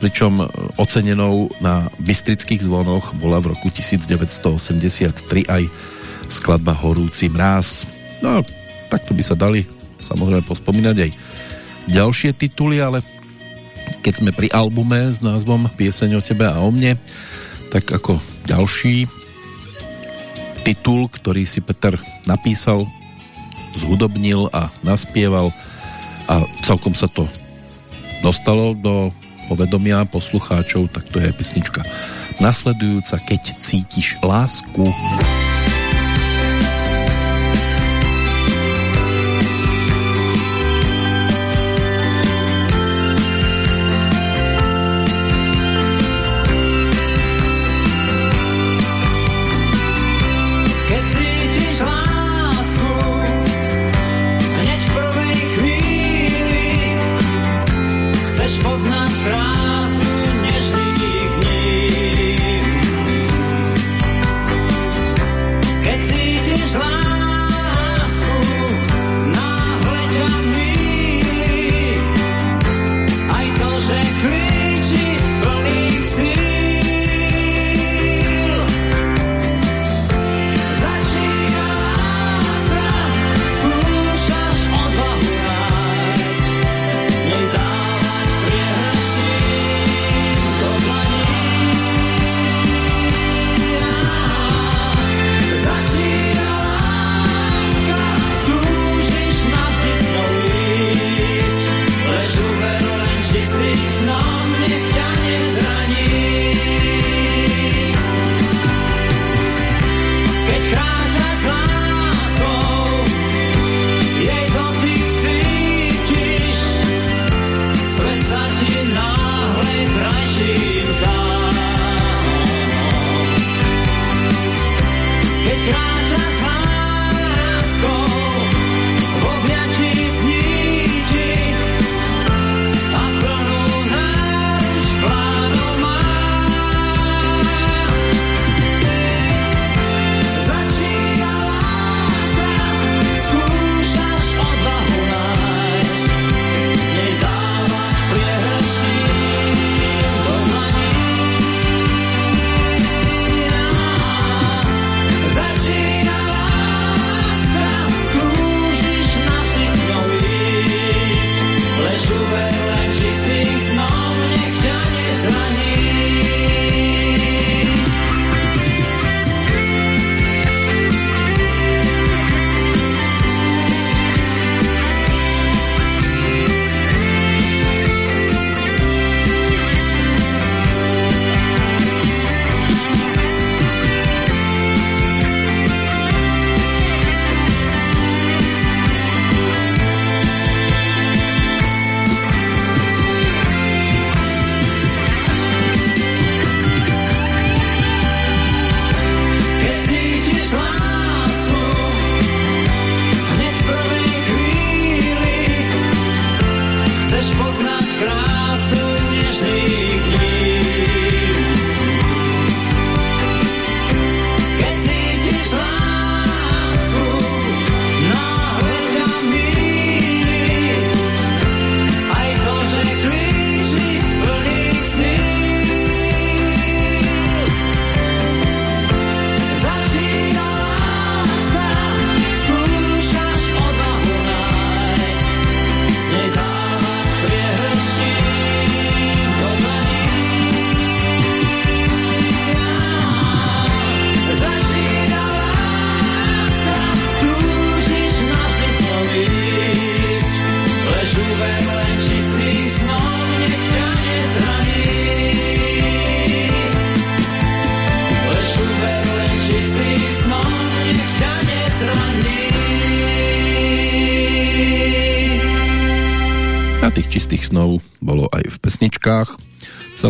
pričom ocenenou na Bystrických zvonoch bola v roku 1983 aj skladba Horúci mráz. No, takto by sa dali samozrejme pospomínať aj ďalšie tituly, ale keď sme pri albume s názvom Pieseň o tebe a o mne, tak ako ďalší titul, ktorý si Peter napísal, zhudobnil a naspieval a celkom sa to dostalo do povedomia poslucháčov, tak to je pesnička nasledujúca Keď cítiš lásku. čistých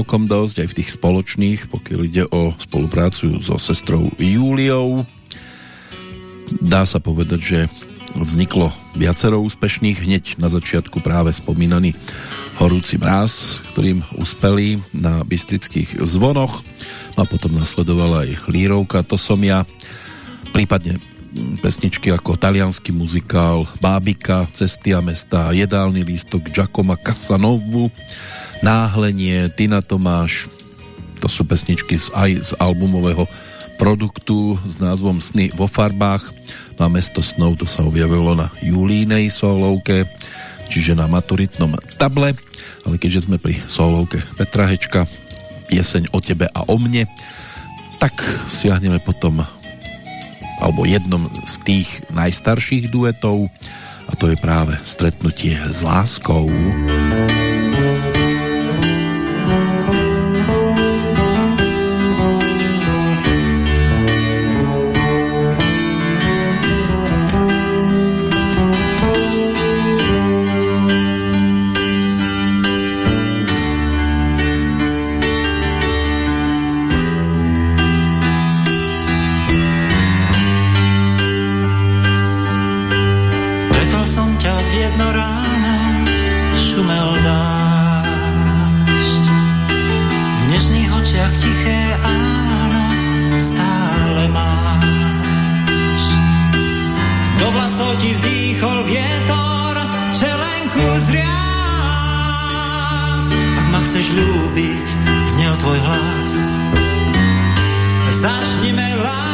celkom dosť, aj v tých spoločných, pokiaľ ide o spoluprácu so sestrou Júliou. Dá sa povedať, že vzniklo viacero úspešných, hneď na začiatku práve spomínaný Horúci mráz, s ktorým uspeli na Bystrických zvonoch a potom nasledovala aj Lírovka, to som ja, prípadne pesničky ako talianský muzikál Bábika, Cesty a mesta, Jedálny lístok Giacomo Casanovu, Náhlenie, Tina Tomáš, to sú pesničky aj z albumového produktu s názvom Sny vo farbách. No a Mesto snov to sa objavilo na Julínej solovke, čiže na maturitnom table. Ale keďže sme pri solovke Petra Hečka, Jeseň o tebe a o mne, tak siahneme potom alebo jednom z tých najstarších duetov a to je práve Stretnutie s láskou. ľúbiš, vietor čelenku zriaz. Ak ma chceš ľúbiť, znel tvoj hlas. Začnime lásť.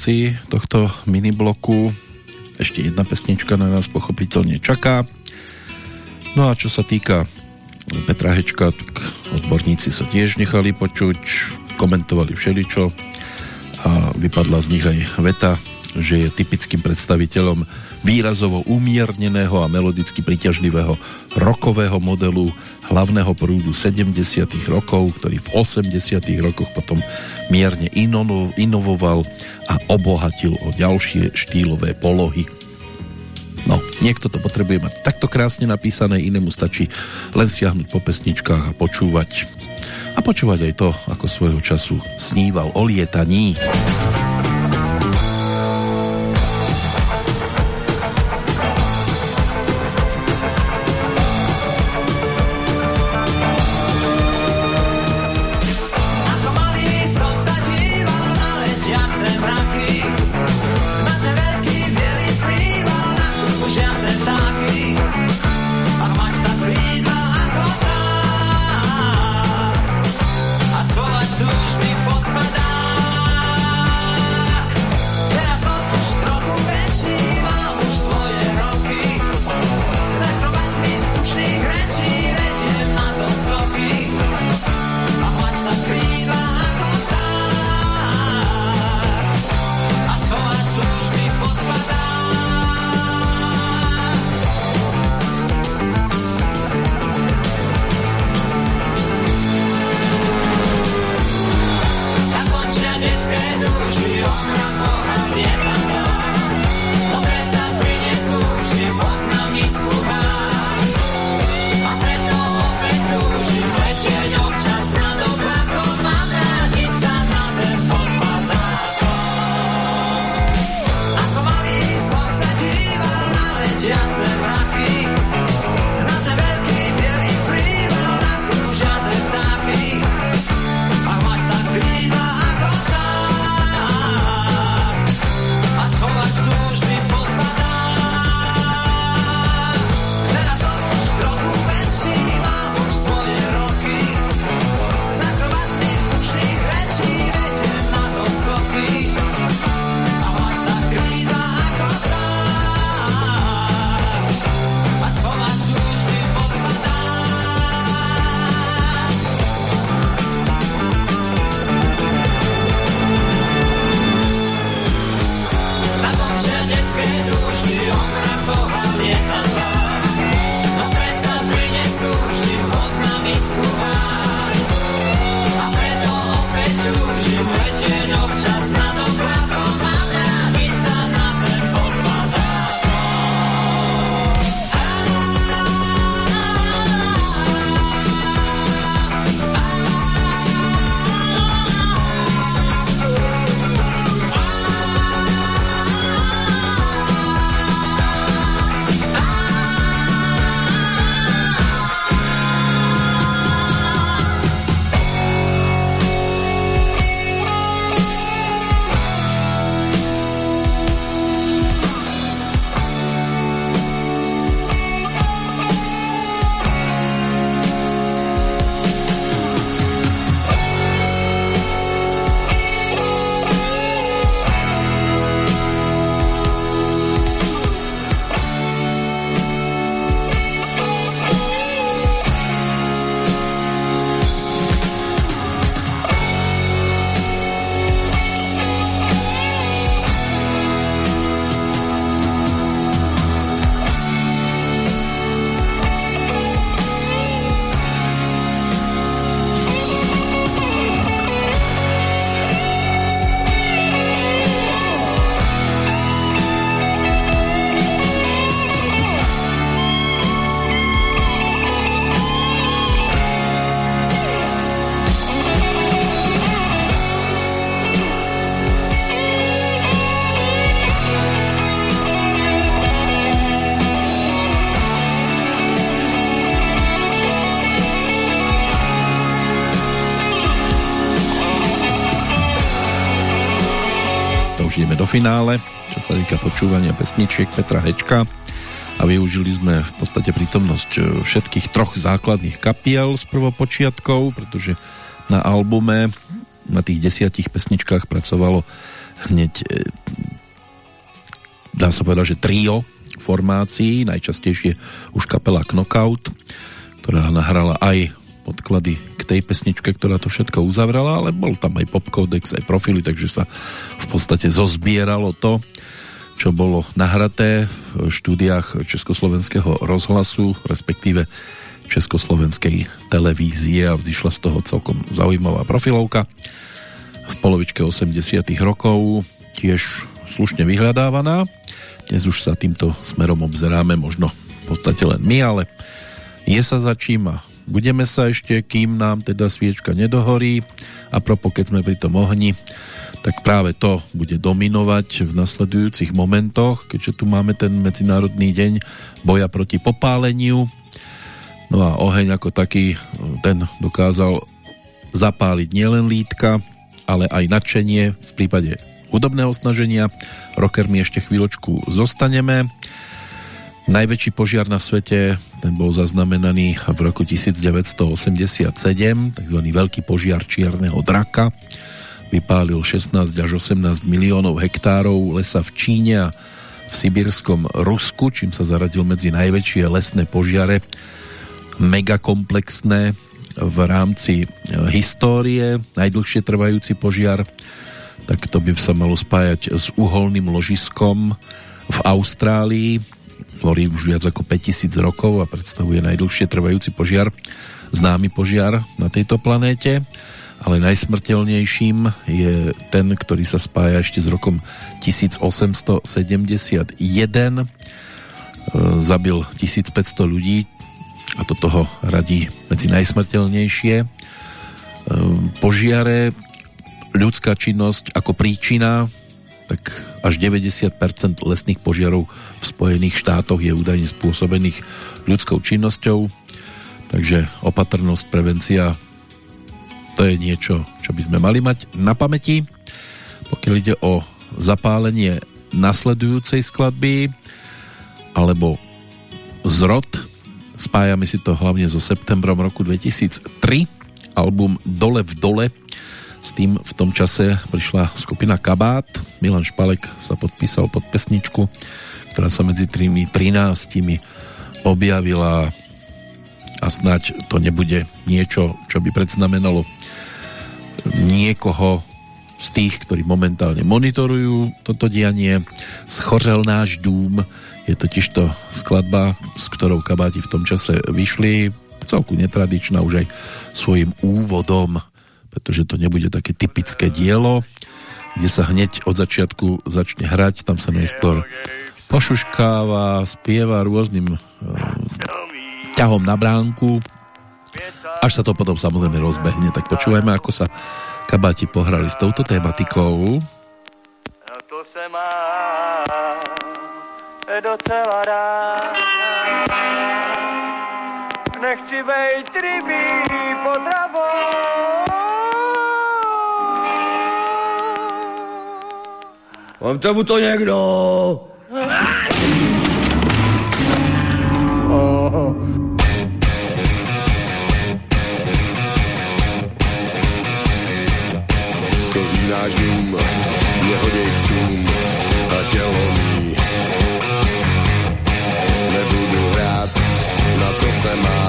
Konci tohto minibloku. Ešte jedna pesnička na nás pochopiteľne čaká. No a čo sa týka Petra Hečka, tak odborníci sa tiež nechali počuť, komentovali všeličo a vypadla z nich aj veta, že je typickým predstaviteľom výrazovo umierneného a melodicky priťažlivého rokového modelu hlavného prúdu 70 rokov, ktorý v 80 rokoch potom mierne inovoval a obohatil o ďalšie štýlové polohy. No, niekto to potrebuje mať takto krásne napísané, inému stačí len siahnuť po pesničkách a počúvať. A počúvať aj to, ako svojho času sníval o lietaní. Finále, čo sa týka počúvania pesničiek Petra Hečka. A využili sme v podstate prítomnosť e, všetkých troch základných kapiel z prvopočiatkov, pretože na albume na tých desiatich pesničkách pracovalo hneď e, dá sa povedať, že trio formácií, najčastejšie už kapela Knockout, ktorá nahrala aj podklady k tej pesničke, ktorá to všetko uzavrela, ale bol tam aj popkodex, aj profily, takže sa v podstate zozbieralo to, čo bolo nahraté v štúdiách Československého rozhlasu, respektíve Československej televízie a vzýšla z toho celkom zaujímavá profilovka. V polovičke 80 rokov tiež slušne vyhľadávaná. Dnes už sa týmto smerom obzeráme, možno v podstate len my, ale je sa za a budeme sa ešte, kým nám teda sviečka nedohorí. A propo, keď sme pri tom ohni, tak práve to bude dominovať v nasledujúcich momentoch, keďže tu máme ten Medzinárodný deň boja proti popáleniu. No a oheň ako taký, ten dokázal zapáliť nielen lítka, ale aj nadšenie v prípade hudobného snaženia. Rockermi ešte chvíľočku zostaneme. Najväčší požiar na svete, ten bol zaznamenaný v roku 1987, tzv. veľký požiar čierneho draka. Vypálil 16 až 18 miliónov hektárov lesa v Číne a v Sibirskom Rusku, čím sa zaradil medzi najväčšie lesné požiare megakomplexné v rámci histórie. Najdlhšie trvajúci požiar tak to by sa malo spájať s uholným ložiskom v Austrálii, ktorý už viac ako 5000 rokov a predstavuje najdlhšie trvajúci požiar, známy požiar na tejto planéte, ale najsmrteľnejším je ten, ktorý sa spája ešte s rokom 1871. Zabil 1500 ľudí a to toho radí medzi najsmrteľnejšie požiare ľudská činnosť ako príčina, tak až 90% lesných požiarov v Spojených štátoch je údajne spôsobených ľudskou činnosťou. Takže opatrnosť, prevencia to je niečo, čo by sme mali mať na pamäti. Pokiaľ ide o zapálenie nasledujúcej skladby alebo zrod, spájame si to hlavne so septembrom roku 2003, album Dole v dole s tým v tom čase prišla skupina Kabát. Milan Špalek sa podpísal pod pesničku, ktorá sa medzi tými 13 objavila a snať to nebude niečo, čo by predznamenalo niekoho z tých, ktorí momentálne monitorujú toto dianie. Schořel náš dům je totiž to skladba, s ktorou kabáti v tom čase vyšli, celku netradičná už aj svojim úvodom pretože to nebude také typické dielo, kde sa hneď od začiatku začne hrať, tam sa najskôr pošuškáva, spieva rôznym e, ťahom na bránku, až sa to potom samozrejme rozbehne. Tak počúvajme, ako sa kabáti pohrali s touto tématikou. To se má docela rád. Nechci bejt rybí potravou tomu to někdo.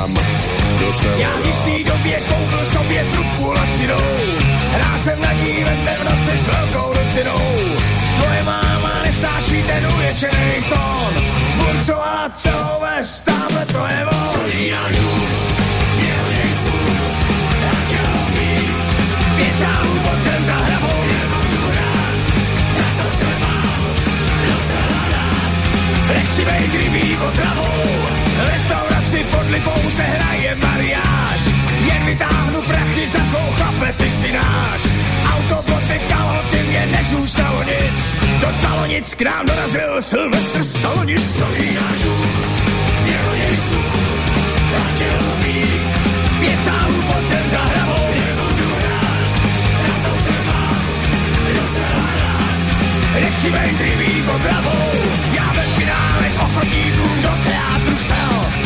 Se mám docela Já v jistý době koupil sobě trubku lacinou. Hrál jsem na ní ve v noci s velkou rutinou nesnáší ten uvěčený tón. Zburcovala celou ves, tamhle to je von. Složí náš dům, jeho nejců, a chtělo mít. Věčálů pod zem za nebudu hrát, na to se mám docela rád. Nechci bejt rybí potravou, restauraci pod lipou se hraje mariáž. Jen vytáhnu prachy za tvou chlape, ty si náš. Autoboty, kalhoty, mě nezůstalo nic. Do talonic k nám dorazil Silvestr Stalonic. Jejců, a tělo mý. Pěcálů pod zem za hravou, nebudu rád, na se mám docela rád. si vejtry výbo travou. Já ve finále ochotníkům do teátru šel.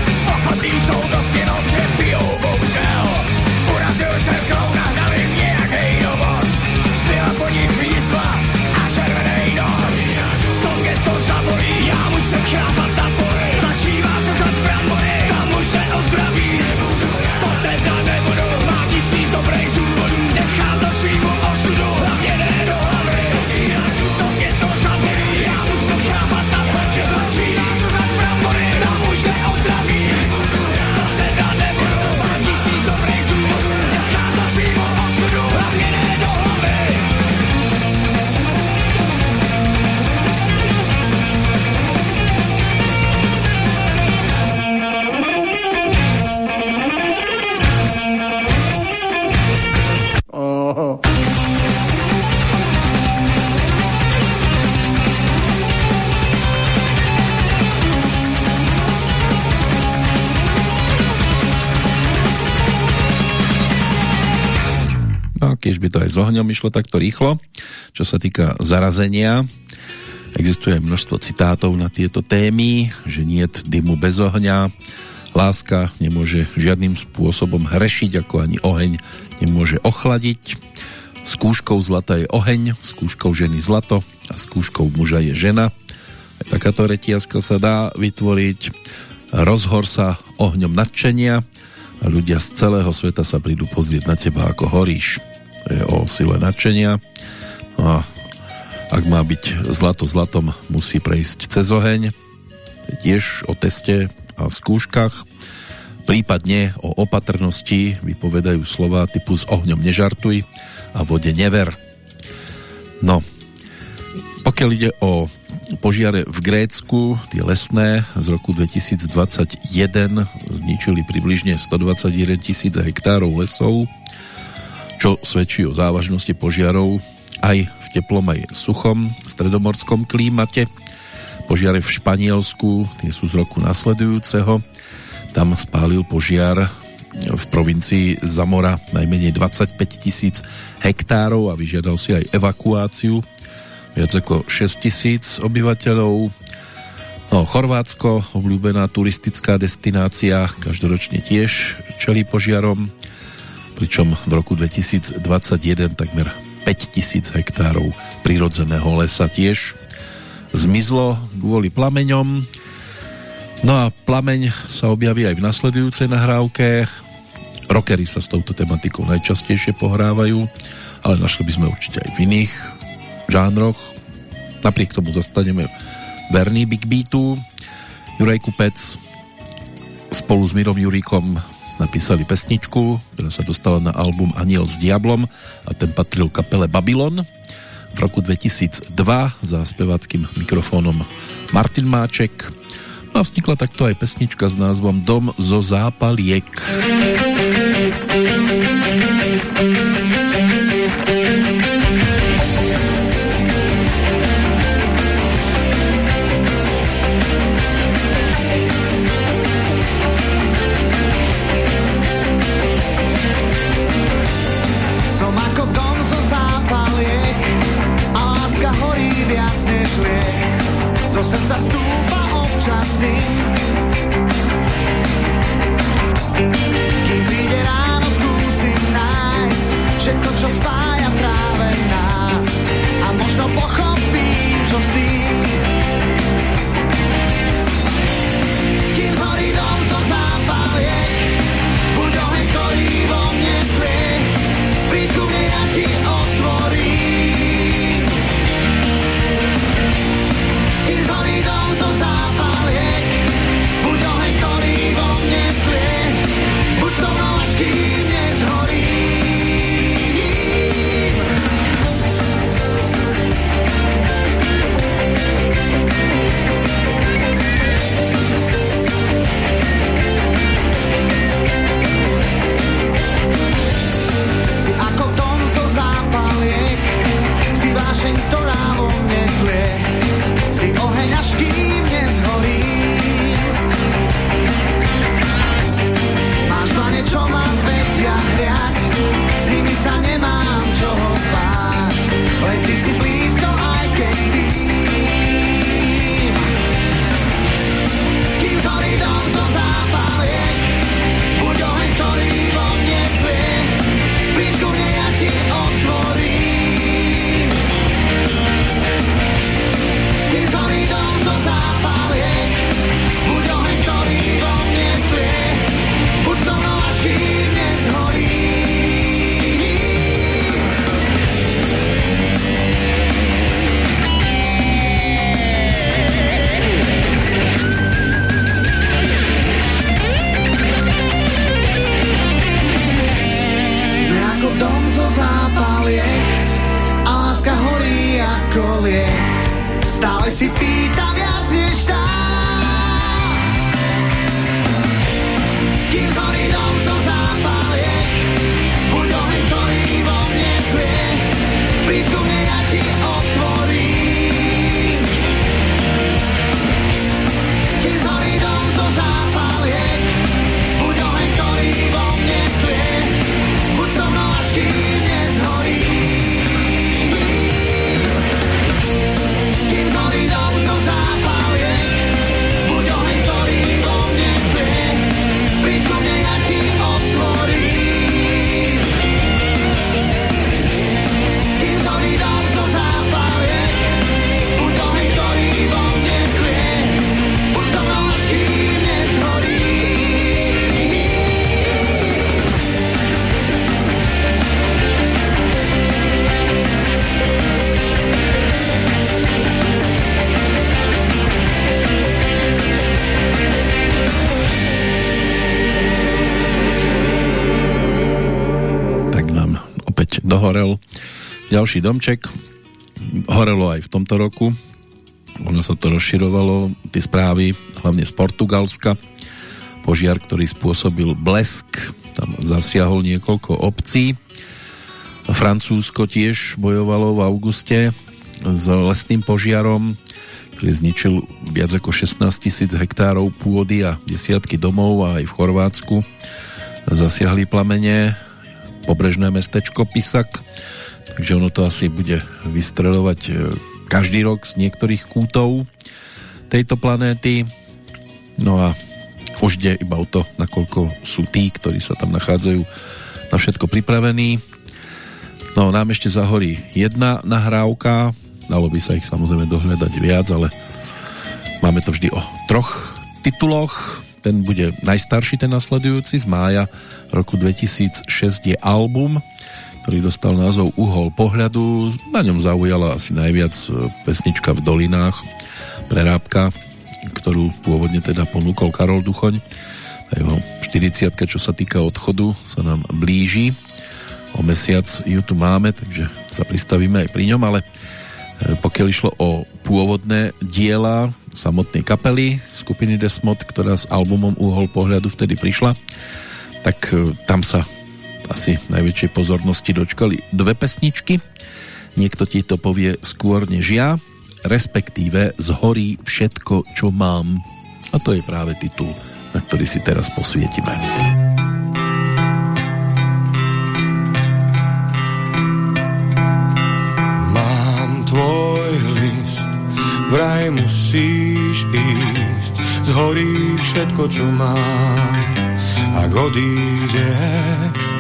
Ochotní jsou dost jenom, že pijou bohužel. Urazil jsem klauna, nalil nějakej dovoz. Zbyla po nich a červenej nos. To mě to zabolí, já musím chrápat na poli. Tlačí vás to za brambory, tam už neozdraví. To keď by to aj s ohňom išlo takto rýchlo. Čo sa týka zarazenia, existuje množstvo citátov na tieto témy, že nie dymu bez ohňa, láska nemôže žiadnym spôsobom hrešiť, ako ani oheň nemôže ochladiť. Skúškou zlata je oheň, skúškou ženy zlato a skúškou muža je žena. Aj takáto retiaska sa dá vytvoriť. Rozhor sa ohňom nadšenia a ľudia z celého sveta sa prídu pozrieť na teba, ako horíš. Je o sile nadšenia. No a ak má byť zlato zlatom, musí prejsť cez oheň. Tiež o teste a skúškach. Prípadne o opatrnosti vypovedajú slova typu s ohňom nežartuj a vode never. No, pokiaľ ide o požiare v Grécku, tie lesné z roku 2021 zničili približne 121 tisíc hektárov lesov, čo svedčí o závažnosti požiarov aj v teplom aj suchom stredomorskom klímate. Požiare v Španielsku, tie sú z roku nasledujúceho. Tam spálil požiar v provincii Zamora najmenej 25 tisíc hektárov a vyžiadal si aj evakuáciu viac ako 6 tisíc obyvateľov. No, Chorvátsko, obľúbená turistická destinácia, každoročne tiež čelí požiarom, pričom v roku 2021 takmer 5 tisíc hektárov prírodzeného lesa tiež zmizlo kvôli plameňom. No a plameň sa objaví aj v nasledujúcej nahrávke. Rockery sa s touto tematikou najčastejšie pohrávajú, ale našli by sme určite aj v iných žánroch. Napriek tomu zostaneme verný Big Beatu. Juraj Kupec spolu s Mirom Juríkom napísali pesničku, ktorá sa dostala na album Aniel s Diablom a ten patril kapele Babylon. V roku 2002 za speváckým mikrofónom Martin Máček. No a vznikla takto aj pesnička s názvom Dom zo zápaliek. Som колег стали сі піта. Ďalší domček. Horelo aj v tomto roku. Ono sa to rozširovalo, tie správy, hlavne z Portugalska. Požiar, ktorý spôsobil blesk, tam zasiahol niekoľko obcí. Francúzsko tiež bojovalo v auguste s lesným požiarom, ktorý zničil viac ako 16 tisíc hektárov pôdy a desiatky domov a aj v Chorvátsku zasiahli plamene pobrežné mestečko Pisak, takže ono to asi bude vystreľovať e, každý rok z niektorých kútov tejto planéty. No a už ide iba o to, nakoľko sú tí, ktorí sa tam nachádzajú na všetko pripravení. No nám ešte zahorí jedna nahrávka, dalo by sa ich samozrejme dohľadať viac, ale máme to vždy o troch tituloch. Ten bude najstarší, ten nasledujúci z mája roku 2006 je album, ktorý dostal názov Uhol pohľadu. Na ňom zaujala asi najviac e, pesnička v dolinách, prerábka, ktorú pôvodne teda ponúkol Karol Duchoň. A jeho 40 čo sa týka odchodu, sa nám blíži. O mesiac ju tu máme, takže sa pristavíme aj pri ňom, ale e, pokiaľ išlo o pôvodné diela samotnej kapely skupiny Desmod, ktorá s albumom Uhol pohľadu vtedy prišla, tak e, tam sa asi najväčšej pozornosti dočkali dve pesničky. Niekto ti to povie skôr než ja, respektíve Zhorí všetko, čo mám. A to je práve titul, na ktorý si teraz posvietime. Mám tvoj list, vraj musíš ísť, zhorí všetko, čo mám, ak odídeš.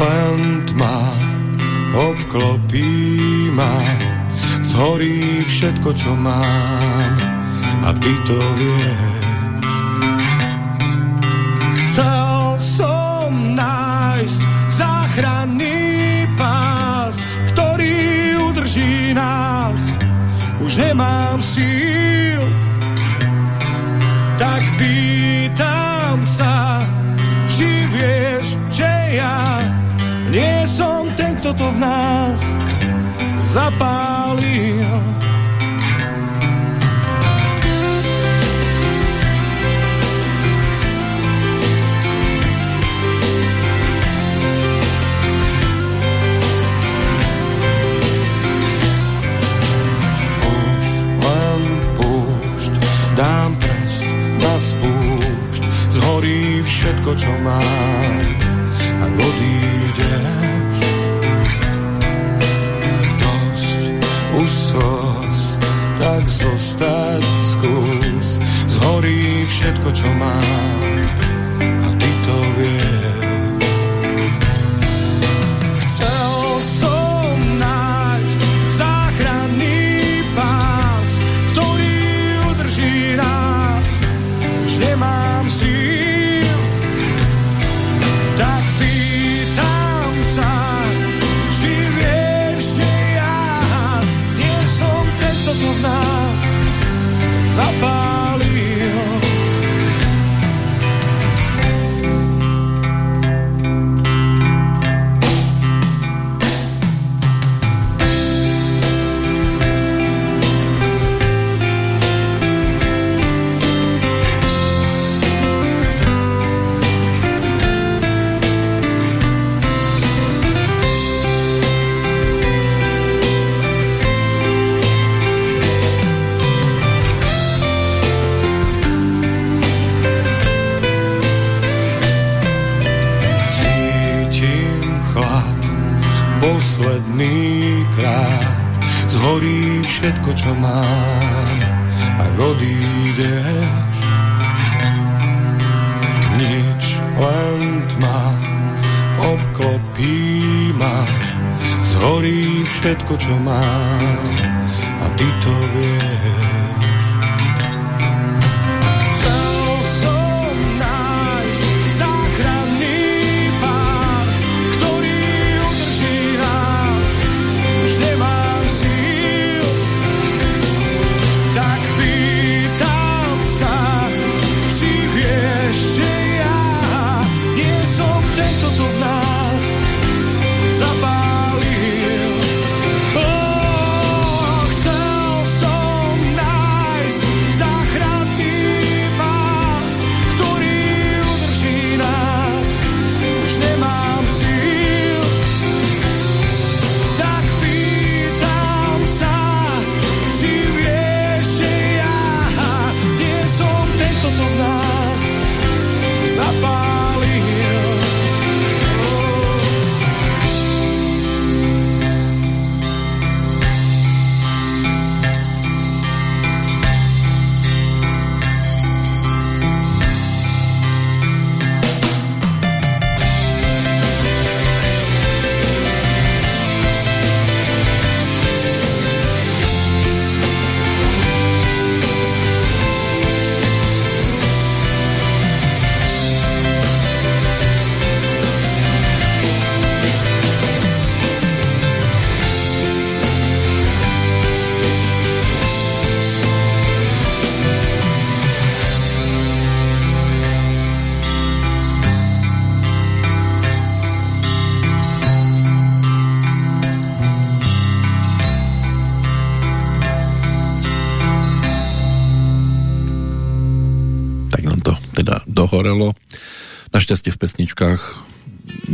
Len tma, obklopí ma, zhorí všetko, čo mám, a ty to vieš. Chcel som nájsť záchranný pás, ktorý udrží nás. Už nemám síl, tak pýtam sa, či vieš, že ja kto to v nás zapálil.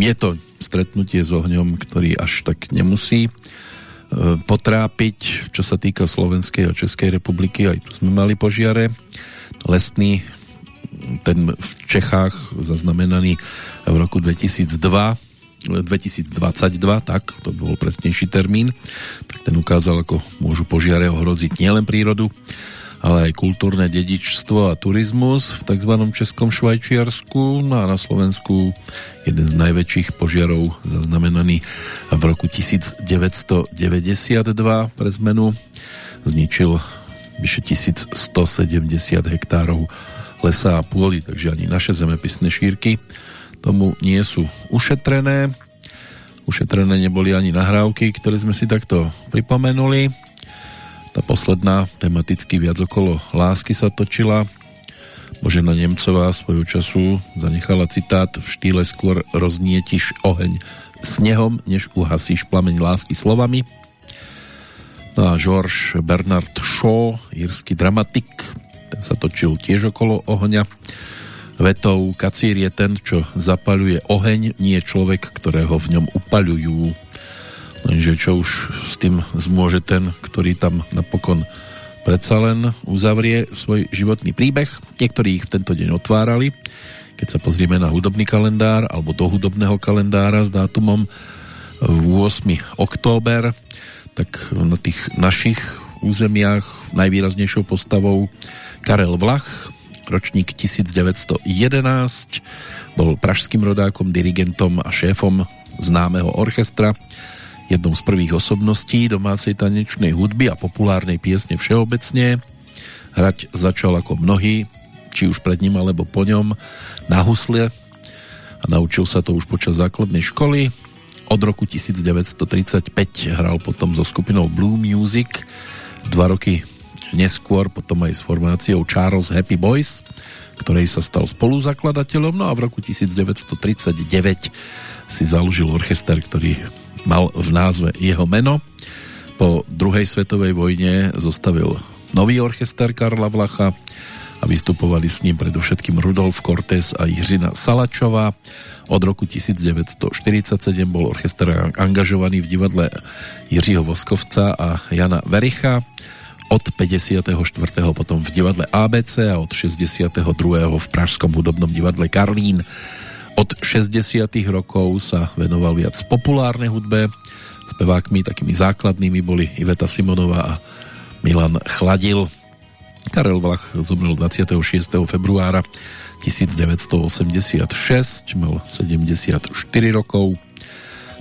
Je to stretnutie s ohňom, ktorý až tak nemusí e, potrápiť, čo sa týka Slovenskej a Českej republiky, aj tu sme mali požiare. Lesný, ten v Čechách zaznamenaný v roku 2002 2022, tak to bol presnejší termín, tak ten ukázal, ako môžu požiare ohroziť nielen prírodu, ale aj kultúrne dedičstvo a turizmus v tzv. Českom Švajčiarsku no a na Slovensku jeden z najväčších požiarov zaznamenaný v roku 1992 pre zmenu zničil vyše 1170 hektárov lesa a pôdy, takže ani naše zemepisné šírky tomu nie sú ušetrené. Ušetrené neboli ani nahrávky, ktoré sme si takto pripomenuli tá posledná tematicky viac okolo lásky sa točila. Božena Nemcová svojho času zanechala citát v štýle skôr roznietiš oheň snehom, než uhasíš plameň lásky slovami. No a George Bernard Shaw, írsky dramatik, ten sa točil tiež okolo ohňa. Vetou kacír je ten, čo zapaluje oheň, nie človek, ktorého v ňom upaľujú. Lenže čo už s tým zmôže ten, ktorý tam napokon predsa len uzavrie svoj životný príbeh. Niektorí ich v tento deň otvárali. Keď sa pozrieme na hudobný kalendár alebo do hudobného kalendára s dátumom 8. október, tak na tých našich územiach najvýraznejšou postavou Karel Vlach, ročník 1911, bol pražským rodákom, dirigentom a šéfom známeho orchestra jednou z prvých osobností domácej tanečnej hudby a populárnej piesne všeobecne. Hrať začal ako mnohí, či už pred ním alebo po ňom, na husle a naučil sa to už počas základnej školy. Od roku 1935 hral potom so skupinou Blue Music, dva roky neskôr potom aj s formáciou Charles Happy Boys, ktorej sa stal spoluzakladateľom, no a v roku 1939 si založil orchester, ktorý mal v názve jeho meno. Po druhej svetovej vojne zostavil nový orchester Karla Vlacha a vystupovali s ním predovšetkým Rudolf Cortés a Jiřina Salačová. Od roku 1947 bol orchester angažovaný v divadle Jiřího Voskovca a Jana Vericha. Od 54. potom v divadle ABC a od 62. v Pražskom hudobnom divadle Karlín od 60. rokov sa venoval viac populárnej hudbe, spevákmi, takými základnými boli Iveta Simonová a Milan Chladil. Karel Vlach zomrel 26. februára 1986, mal 74 rokov.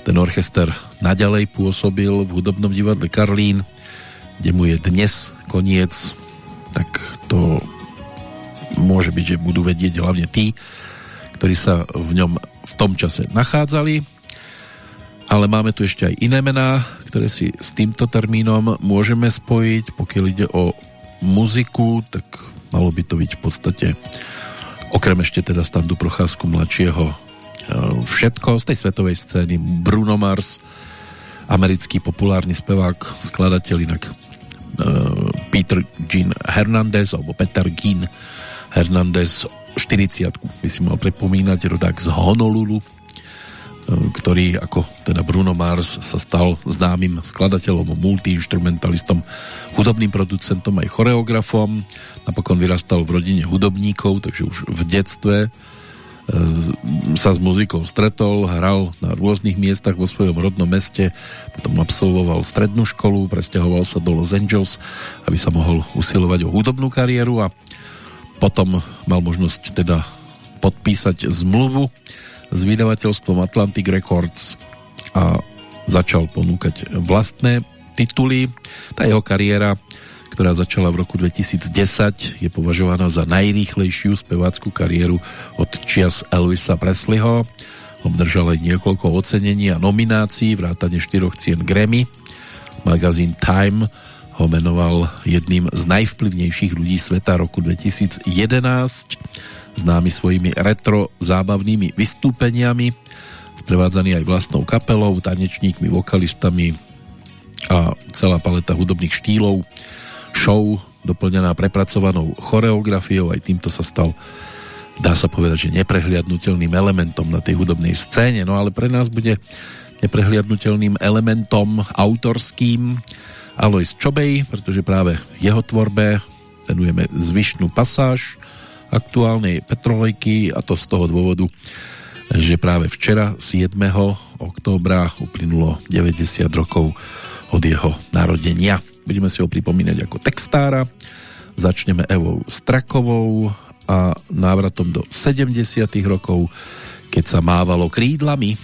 Ten orchester naďalej pôsobil v hudobnom divadle Karlín, kde mu je dnes koniec, tak to môže byť, že budú vedieť hlavne tí, ktorí sa v ňom v tom čase nachádzali ale máme tu ešte aj iné mená, ktoré si s týmto termínom môžeme spojiť. Pokiaľ ide o muziku, tak malo by to byť v podstate okrem ešte teda standu Procházku mladšieho e, všetko z tej svetovej scény Bruno Mars americký populárny spevák skladateľ inak e, Peter Jean Hernandez alebo Peter Jean Hernandez 40 by si mal pripomínať rodák z Honolulu ktorý ako teda Bruno Mars sa stal známym skladateľom, multiinstrumentalistom, hudobným producentom aj choreografom. Napokon vyrastal v rodine hudobníkov, takže už v detstve e, sa s muzikou stretol, hral na rôznych miestach vo svojom rodnom meste, potom absolvoval strednú školu, presťahoval sa do Los Angeles, aby sa mohol usilovať o hudobnú kariéru a potom mal možnosť teda podpísať zmluvu s vydavateľstvom Atlantic Records a začal ponúkať vlastné tituly. Tá jeho kariéra, ktorá začala v roku 2010, je považovaná za najrýchlejšiu spevácku kariéru od čias Elvisa Presleyho. Obdržal aj niekoľko ocenení a nominácií, vrátane štyroch cien Grammy. Magazín Time ho menoval jedným z najvplyvnejších ľudí sveta roku 2011 známy svojimi retro zábavnými vystúpeniami, sprevádzaný aj vlastnou kapelou, tanečníkmi, vokalistami a celá paleta hudobných štýlov, show doplnená prepracovanou choreografiou, aj týmto sa stal dá sa povedať, že neprehliadnutelným elementom na tej hudobnej scéne, no ale pre nás bude neprehliadnutelným elementom autorským Alois Čobej, pretože práve jeho tvorbe venujeme zvyšnú pasáž aktuálnej petrolejky a to z toho dôvodu, že práve včera 7. októbra uplynulo 90 rokov od jeho narodenia. Budeme si ho pripomínať ako textára. Začneme Evou Strakovou a návratom do 70 rokov, keď sa mávalo krídlami.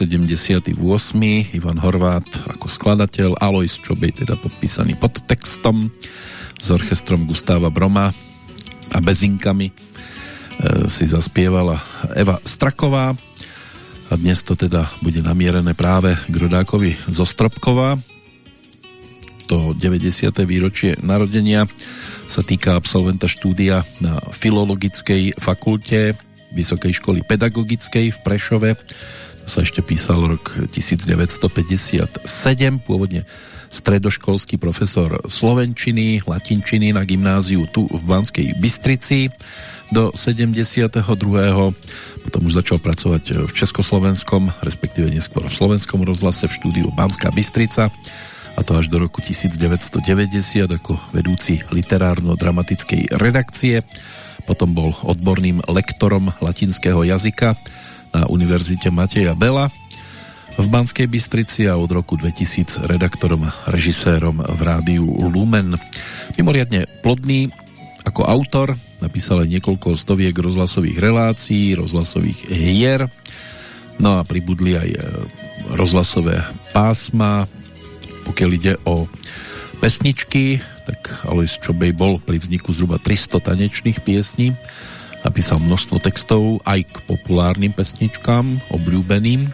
78. Ivan Horvát ako skladateľ, Alois Čobej teda podpísaný pod textom s orchestrom Gustáva Broma a bezinkami e, si zaspievala Eva Straková a dnes to teda bude namierené práve k rodákovi zo to 90. výročie narodenia sa týka absolventa štúdia na Filologickej fakulte Vysokej školy pedagogickej v Prešove. Sa ešte písal rok 1957, pôvodne stredoškolský profesor slovenčiny, latinčiny na gymnáziu tu v Banskej Bystrici do 72. Potom už začal pracovať v Československom, respektíve neskôr v Slovenskom rozhlase v štúdiu Banská Bystrica a to až do roku 1990 ako vedúci literárno-dramatickej redakcie. Potom bol odborným lektorom latinského jazyka na Univerzite Mateja Bela v Banskej Bystrici a od roku 2000 redaktorom a režisérom v rádiu Lumen. Mimoriadne plodný ako autor, napísal niekoľko stoviek rozhlasových relácií, rozhlasových hier, no a pribudli aj e, rozhlasové pásma, pokiaľ ide o pesničky, tak Alois Čobej bol pri vzniku zhruba 300 tanečných piesní. Napísal množstvo textov aj k populárnym pesničkám, obľúbeným.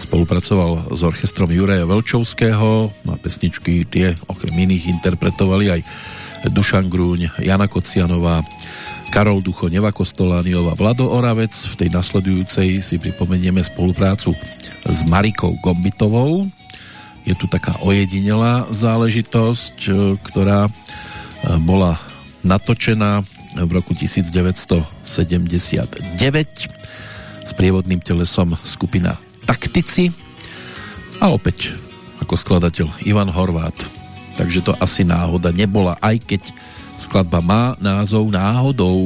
Spolupracoval s orchestrom Juraja Velčovského na pesničky tie okrem iných interpretovali aj Dušan Grúň, Jana Kocianová, Karol Ducho, Neva Kostolániová, Vlado Oravec. V tej nasledujúcej si pripomenieme spoluprácu s Marikou Gombitovou, je tu taká ojedinelá záležitosť, e, ktorá e, bola natočená v roku 1979 s prievodným telesom skupina Taktici a opäť ako skladateľ Ivan Horvát. Takže to asi náhoda nebola, aj keď skladba má názov náhodou.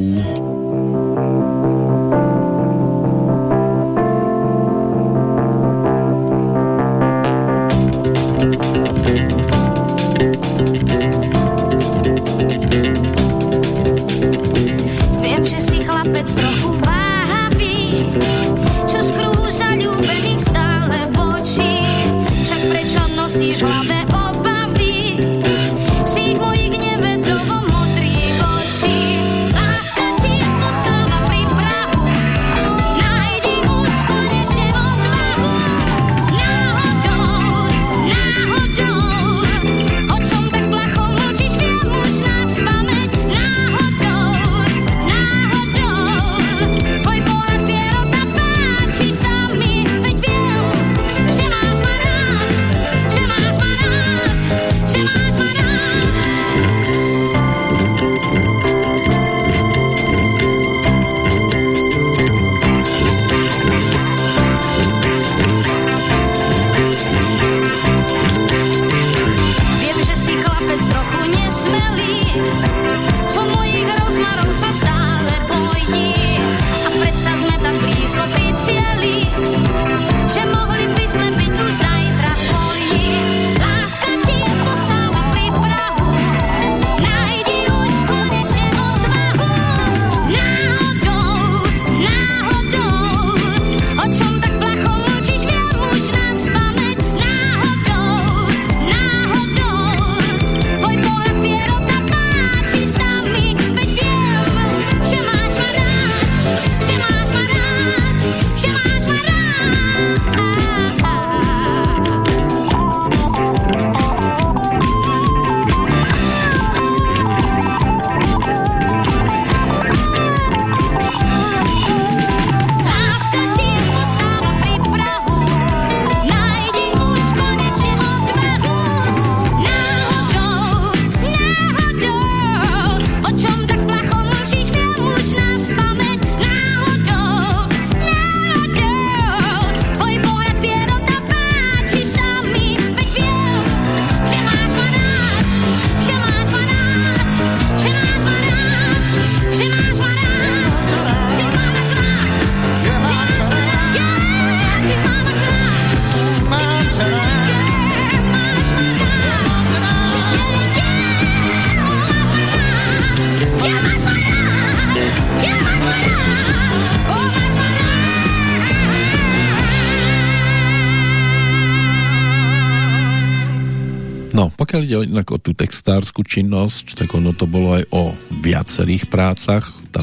Inak o tú textárskú činnosť, tak ono to bolo aj o viacerých prácach. Tá,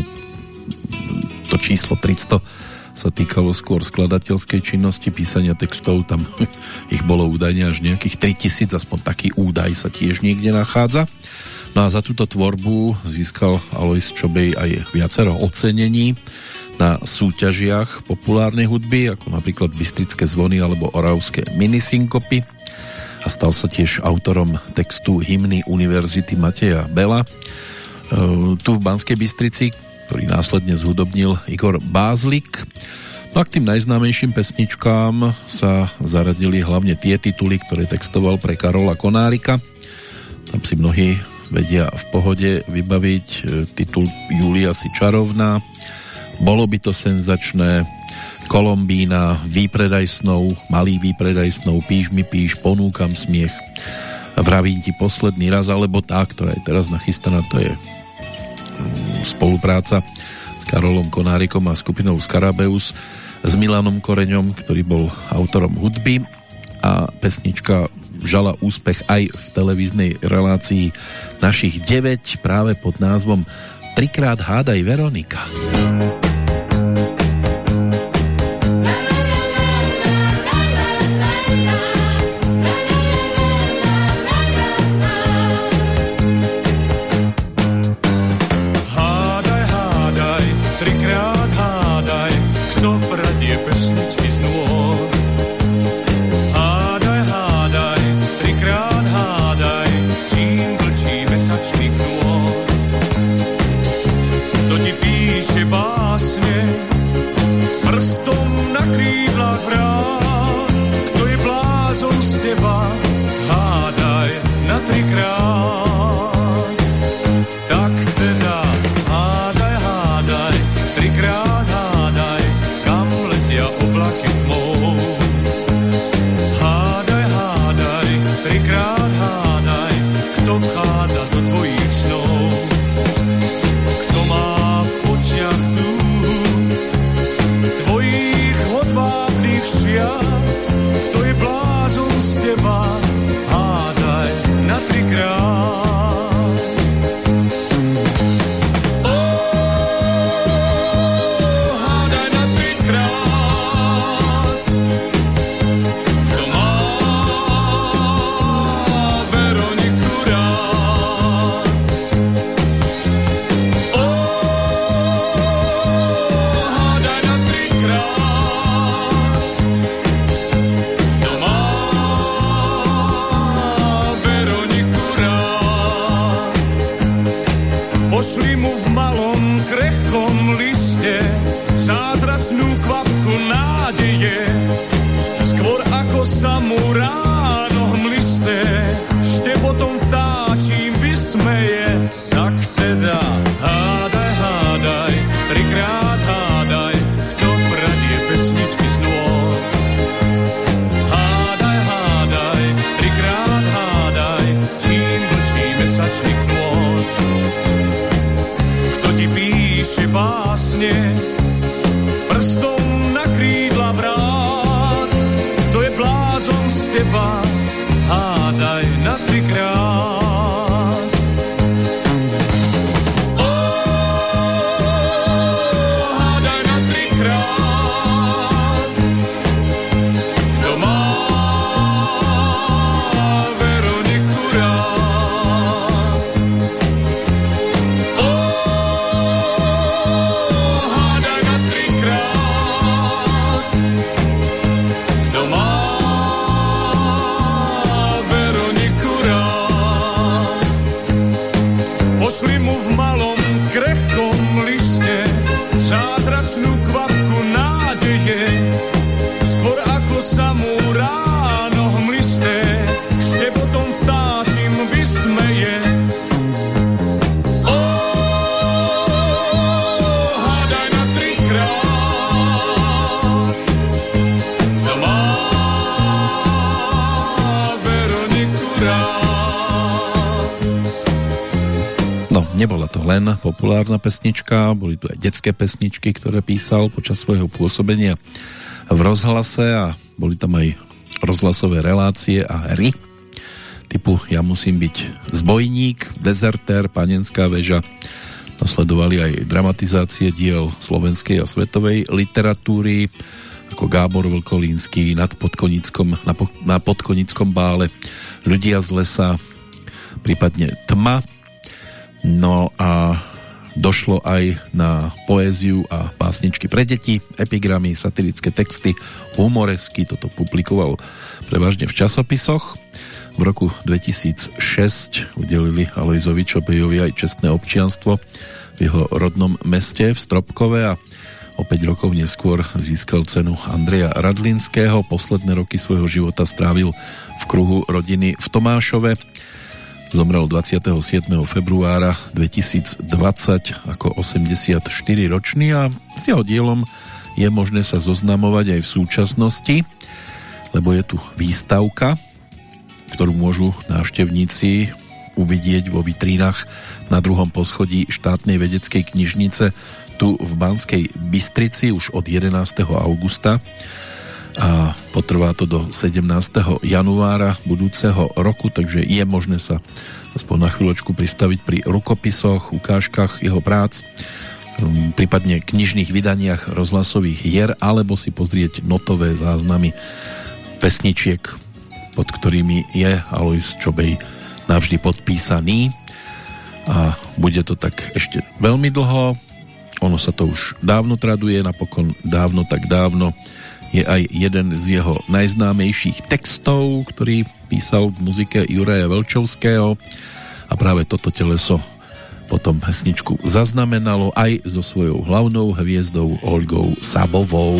to číslo 300 sa týkalo skôr skladateľskej činnosti, písania textov, tam *laughs* ich bolo údajne až nejakých 3000, aspoň taký údaj sa tiež niekde nachádza. No a za túto tvorbu získal Alois Čobej aj viacero ocenení na súťažiach populárnej hudby, ako napríklad Bystrické zvony alebo Oravské minisynkopy stal sa tiež autorom textu hymny Univerzity Mateja Bela. E, tu v Banskej Bystrici, ktorý následne zhudobnil Igor Bázlik. No a k tým najznámejším pesničkám sa zaradili hlavne tie tituly, ktoré textoval pre Karola Konárika. Tam si mnohí vedia v pohode vybaviť e, titul Julia si čarovná. Bolo by to senzačné. Kolombína, výpredaj snov, malý výpredaj snov, píš mi píš, ponúkam smiech. Vravím ti posledný raz, alebo tá, ktorá je teraz nachystaná, to je mm, spolupráca s Karolom Konárikom a skupinou Skarabeus s Milanom Koreňom, ktorý bol autorom hudby a pesnička žala úspech aj v televíznej relácii našich 9 práve pod názvom Trikrát hádaj Veronika. Populárna pesnička, boli tu aj detské pesničky, ktoré písal počas svojho pôsobenia v rozhlase a boli tam aj rozhlasové relácie a hry. typu Ja musím byť zbojník, dezertér, panenská väža. Nasledovali aj dramatizácie diel slovenskej a svetovej literatúry ako Gábor Vlkolínsky nad podkonickom, na, po, na podkonickom bále Ľudia z lesa, prípadne Tma. No a došlo aj na poéziu a pásničky pre deti, epigramy, satirické texty, humoresky, toto publikoval prevažne v časopisoch. V roku 2006 udelili Alojzovi Čobejovi aj čestné občianstvo v jeho rodnom meste v Stropkove a o 5 rokov neskôr získal cenu Andreja Radlinského. Posledné roky svojho života strávil v kruhu rodiny v Tomášove Zomrel 27. februára 2020 ako 84 ročný a s jeho dielom je možné sa zoznamovať aj v súčasnosti, lebo je tu výstavka, ktorú môžu návštevníci uvidieť vo vitrínach na druhom poschodí štátnej vedeckej knižnice tu v Banskej Bystrici už od 11. augusta a potrvá to do 17. januára budúceho roku, takže je možné sa aspoň na chvíľočku pristaviť pri rukopisoch, ukážkach jeho prác, um, prípadne knižných vydaniach rozhlasových hier, alebo si pozrieť notové záznamy pesničiek, pod ktorými je Alois Čobej navždy podpísaný a bude to tak ešte veľmi dlho. Ono sa to už dávno traduje, napokon dávno tak dávno je aj jeden z jeho najznámejších textov, ktorý písal v muzike Juraja Velčovského a práve toto teleso potom pesničku zaznamenalo aj so svojou hlavnou hviezdou Olgou Sabovou.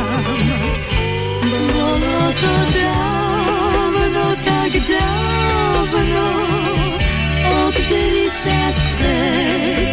To dávno, tak dávno, obzri sa späť,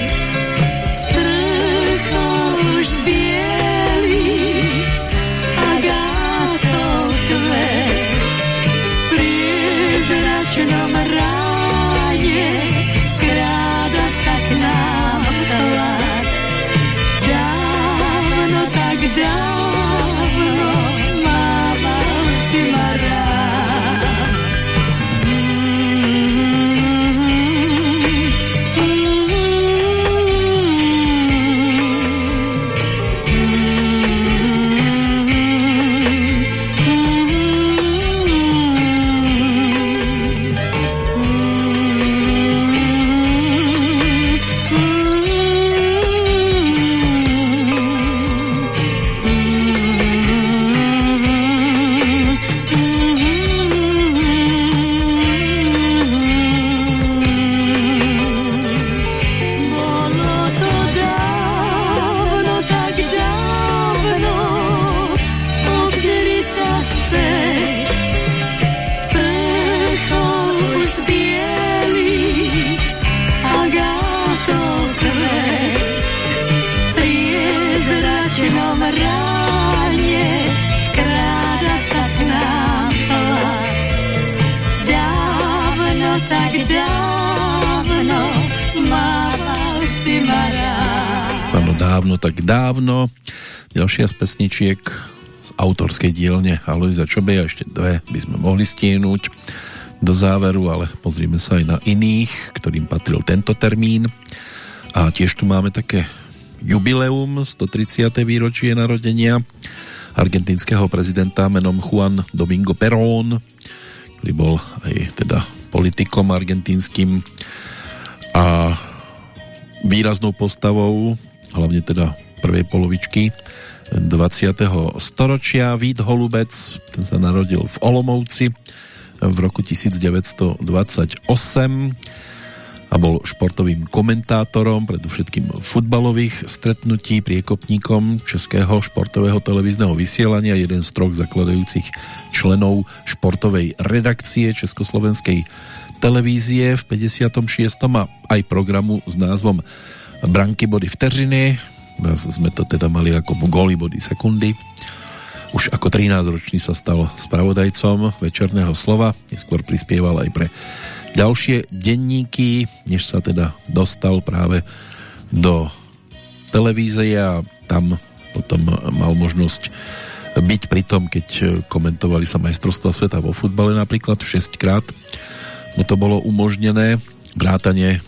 Ďalšia z pesničiek z autorskej dielne Alojza Čobeja, ešte dve by sme mohli stienúť do záveru, ale pozrime sa aj na iných, ktorým patril tento termín. A tiež tu máme také jubileum, 130. výročie narodenia argentínskeho prezidenta menom Juan Domingo Perón, ktorý bol aj teda politikom argentínskym a výraznou postavou, hlavne teda prvej polovičky 20. storočia. Vít Holubec, ten sa narodil v Olomouci v roku 1928 a bol športovým komentátorom, predovšetkým futbalových stretnutí, priekopníkom Českého športového televízneho vysielania, jeden z troch zakladajúcich členov športovej redakcie Československej televízie v 56. a aj programu s názvom Branky body vteřiny. Nás sme to teda mali ako góly body sekundy. Už ako 13-ročný sa stal spravodajcom večerného slova, neskôr prispieval aj pre ďalšie denníky, než sa teda dostal práve do televízie a tam potom mal možnosť byť pri tom, keď komentovali sa majstrovstva sveta vo futbale napríklad 6 krát mu to bolo umožnené vrátanie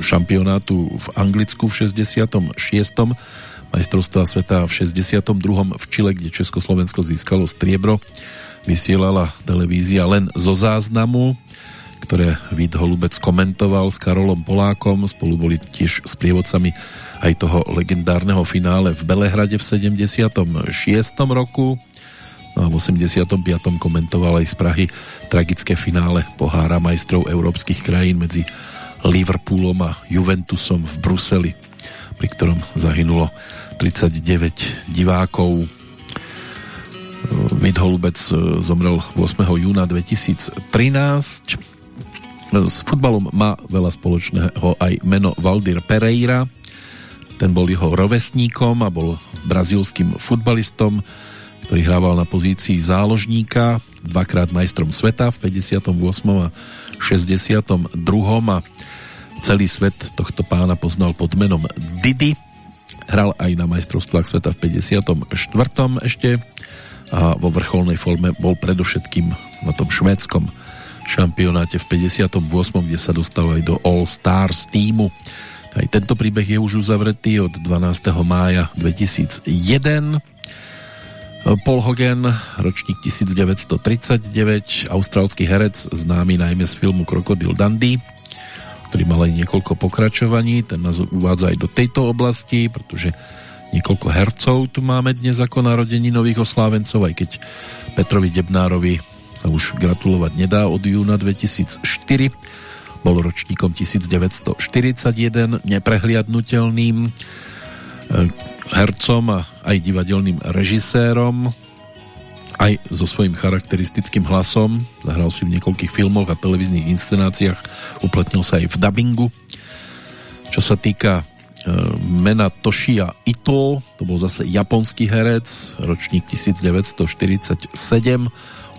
šampionátu v Anglicku v 66. majstrovstva sveta v 62. v Čile, kde Československo získalo striebro vysielala televízia len zo záznamu ktoré Vít Holubec komentoval s Karolom Polákom. Spolu boli tiež s prievodcami aj toho legendárneho finále v Belehrade v 76. roku. No a v 85. komentoval aj z Prahy tragické finále pohára majstrov európskych krajín medzi Liverpoolom a Juventusom v Bruseli, pri ktorom zahynulo 39 divákov. Vít Holubec zomrel 8. júna 2013 s futbalom má veľa spoločného aj meno Valdir Pereira. Ten bol jeho rovesníkom a bol brazílským futbalistom, ktorý hrával na pozícii záložníka, dvakrát majstrom sveta v 58. a 62. a celý svet tohto pána poznal pod menom Didi. Hral aj na majstrovstvách sveta v 54. ešte a vo vrcholnej forme bol predovšetkým na tom švédskom šampionáte v 58., kde sa dostal aj do All Stars týmu. Aj tento príbeh je už uzavretý od 12. mája 2001. Paul Hogan, ročník 1939, austrálsky herec, známy najmä z filmu Krokodil Dundee, ktorý mal aj niekoľko pokračovaní, ten nás uvádza aj do tejto oblasti, pretože niekoľko hercov tu máme dnes ako narodení nových oslávencov, aj keď Petrovi Debnárovi sa už gratulovať nedá od júna 2004. Bol ročníkom 1941, neprehliadnutelným e, hercom a aj divadelným režisérom, aj so svojím charakteristickým hlasom. Zahral si v niekoľkých filmoch a televíznych inscenáciách, uplatnil sa aj v dubbingu. Čo sa týka e, mena Toshia Ito, to bol zase japonský herec, ročník 1947,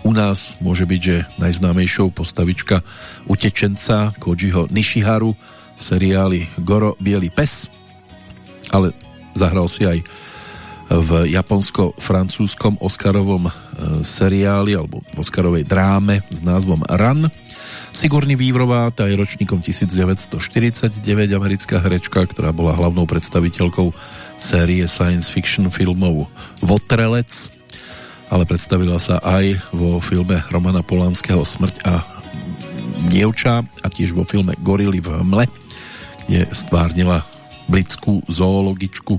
u nás môže byť, že najznámejšou postavička utečenca Kojiho Nishiharu v seriáli Goro Bielý pes, ale zahral si aj v japonsko-francúzskom Oscarovom e, seriáli alebo Oscarovej dráme s názvom Run. Sigourney Vývrová, tá je ročníkom 1949, americká herečka, ktorá bola hlavnou predstaviteľkou série science fiction filmov Votrelec ale predstavila sa aj vo filme Romana Polanského Smrť a dievča a tiež vo filme Gorily v hmle, kde stvárnila blickú zoologičku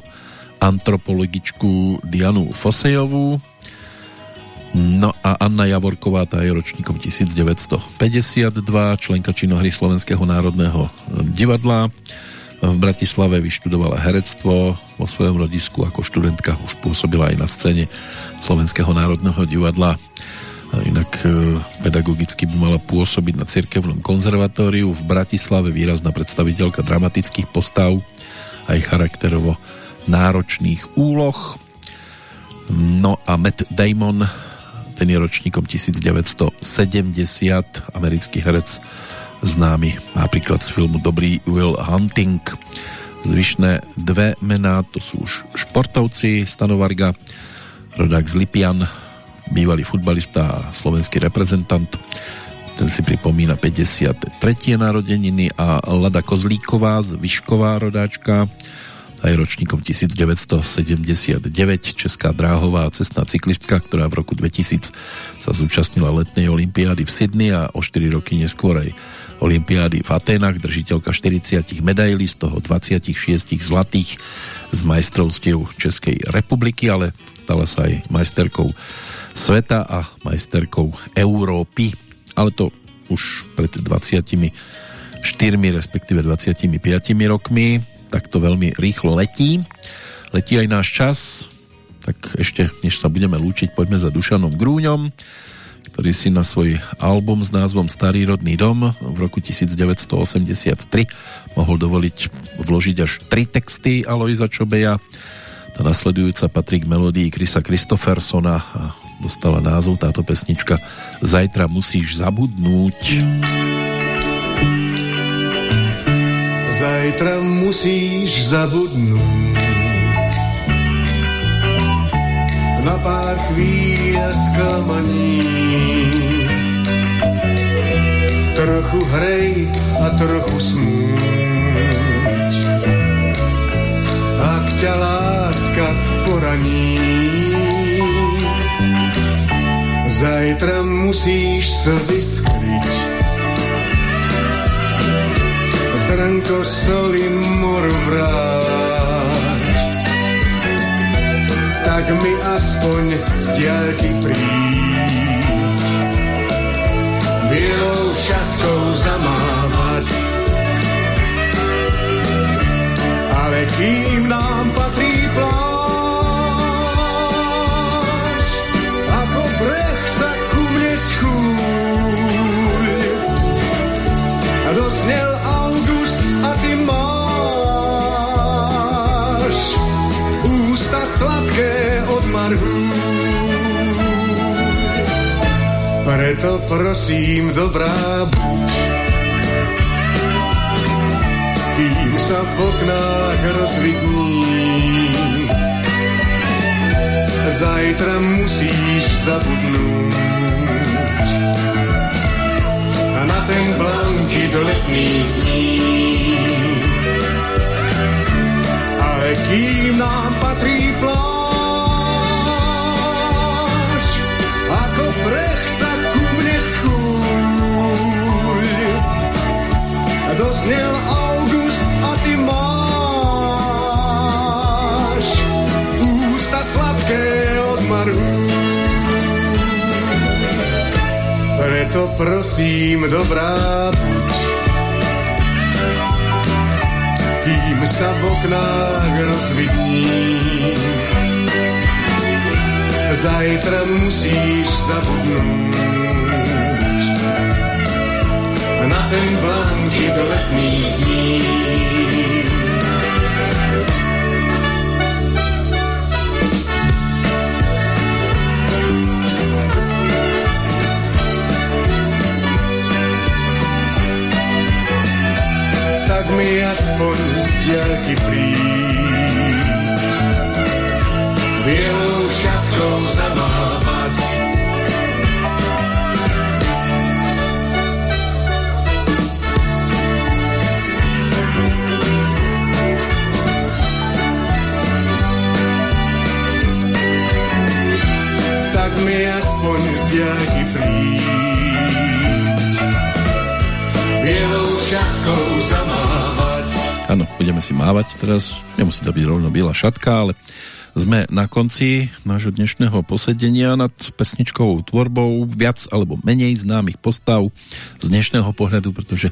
antropologičku Dianu Fosejovú no a Anna Javorková tá je ročníkom 1952 členka činohry Slovenského národného divadla. V Bratislave vyštudovala herectvo vo svojom rodisku ako študentka už pôsobila aj na scéne Slovenského národného divadla. Inak e, pedagogicky by mala pôsobiť na cirkevnom konzervatóriu. V Bratislave výrazná predstaviteľka dramatických postav aj charakterovo náročných úloh. No a Matt Damon, ten je ročníkom 1970, americký herec známy napríklad z filmu Dobrý Will Hunting. Zvyšné dve mená, to sú už športovci Stanovarga, rodák z Lipian, bývalý futbalista a slovenský reprezentant. Ten si pripomína 53. narodeniny a Lada Kozlíková z Vyšková rodáčka, aj ročníkom 1979 česká dráhová cestná cyklistka, ktorá v roku 2000 sa zúčastnila letnej olympiády v Sydney a o 4 roky neskôr aj olympiády v Atenách, držiteľka 40 medailí, z toho 26 zlatých z majstrovstiev Českej republiky, ale stala sa aj majsterkou sveta a majsterkou Európy. Ale to už pred 24, respektíve 25 rokmi, tak to veľmi rýchlo letí. Letí aj náš čas, tak ešte než sa budeme lúčiť, poďme za Dušanom Grúňom ktorý si na svoj album s názvom Starý rodný dom v roku 1983 mohol dovoliť vložiť až tri texty Aloisa Čobeja. Tá nasledujúca patrí k melódii Krisa Kristoffersona a dostala názov táto pesnička Zajtra musíš zabudnúť. Zajtra na pár chvíľ sklamaní. Trochu hrej a trochu smúť. Ak ťa láska poraní, zajtra musíš slzy skryť. Zrnko soli moru vrát tak mi aspoň z diaľky príď. Bielou šatkou zamávať, ale kým nám patrí pláž, Preto prosím, dobrá buď, kým sa v oknách rozvidní. Zajtra musíš zabudnúť na ten blanký do letných dní. Ale kým nám patrí plán, Dosnel august a ty máš ústa sladké od maru. Preto prosím, dobrá buď, kým sa v oknách rozvidní zajtra musíš zabudnúť na ten blanký do letných dní. Tak mi aspoň v diaľky príď. Bielou z diaľky príď. Áno, budeme si mávať teraz. Nemusí to byť rovno biela šatka, ale sme na konci nášho dnešného posedenia nad pesničkovou tvorbou viac alebo menej známych postav z dnešného pohľadu, pretože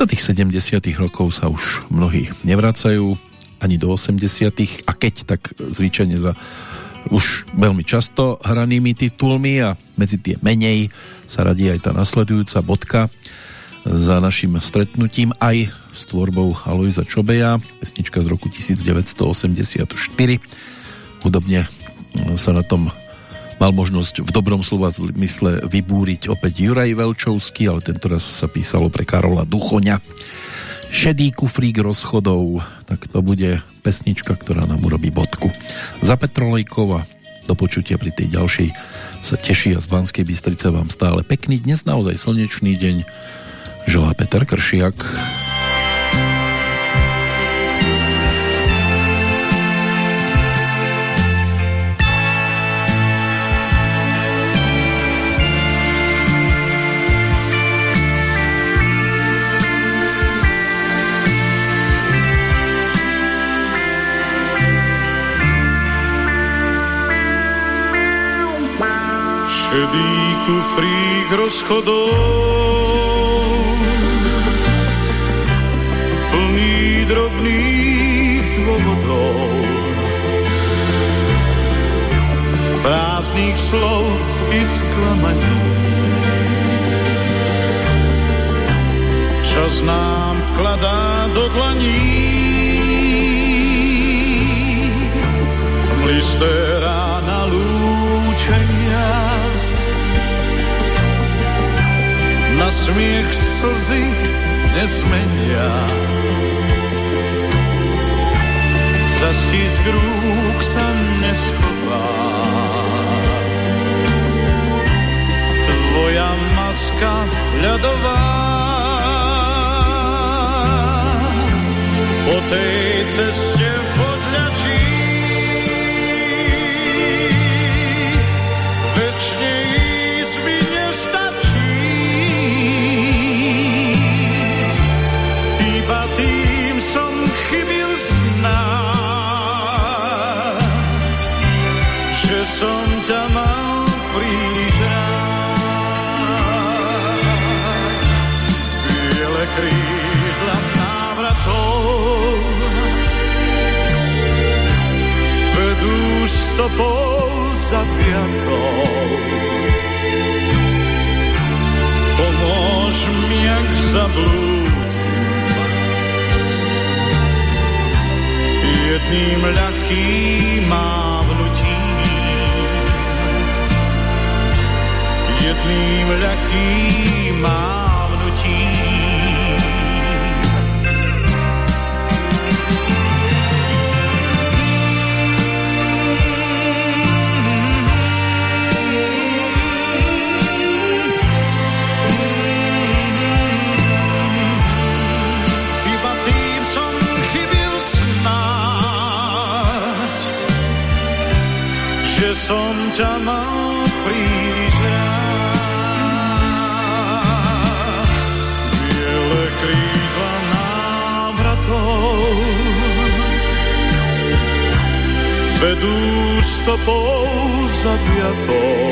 do tých 70 rokov sa už mnohí nevracajú ani do 80 a keď tak zvyčajne za už veľmi často hranými titulmi a medzi tie menej sa radí aj tá nasledujúca bodka za našim stretnutím aj s tvorbou Alojza Čobeja, pesnička z roku 1984 hudobne sa na tom mal možnosť v dobrom slova zmysle vybúriť opäť Juraj Velčovský, ale tentoraz sa písalo pre Karola Duchoňa. Šedý kufrík rozchodov, tak to bude pesnička, ktorá nám urobí bodku. Za Petrolejkova do počutia pri tej ďalšej sa teší a z Banskej Bystrice vám stále pekný dnes, naozaj slnečný deň. Želá Peter Kršiak. Šedý kufrík rozchodov. Plný drobných dôvodov. Prázdnych slov i sklamaní. Čas nám vkladá do dlaní listé rána lúčenia na smiech slzy nezmenia. Za stisk rúk sa neschová. Tvoja maska ľadová po tej ceste podľačí stopou zaviatou. Pomôž mi, ak zablúdim. Jedným ľahkým mávnutím. Jedným ľahkým mávnutím. Som ťa mal príliš rád. Biele krídla návratov vedú stopou zaviatou.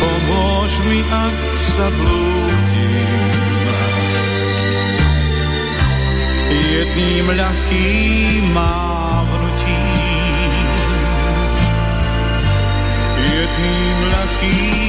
Pomôž mi, ak sa blúdim. Jedným ľahkým mávnutím. Jedným ľahkým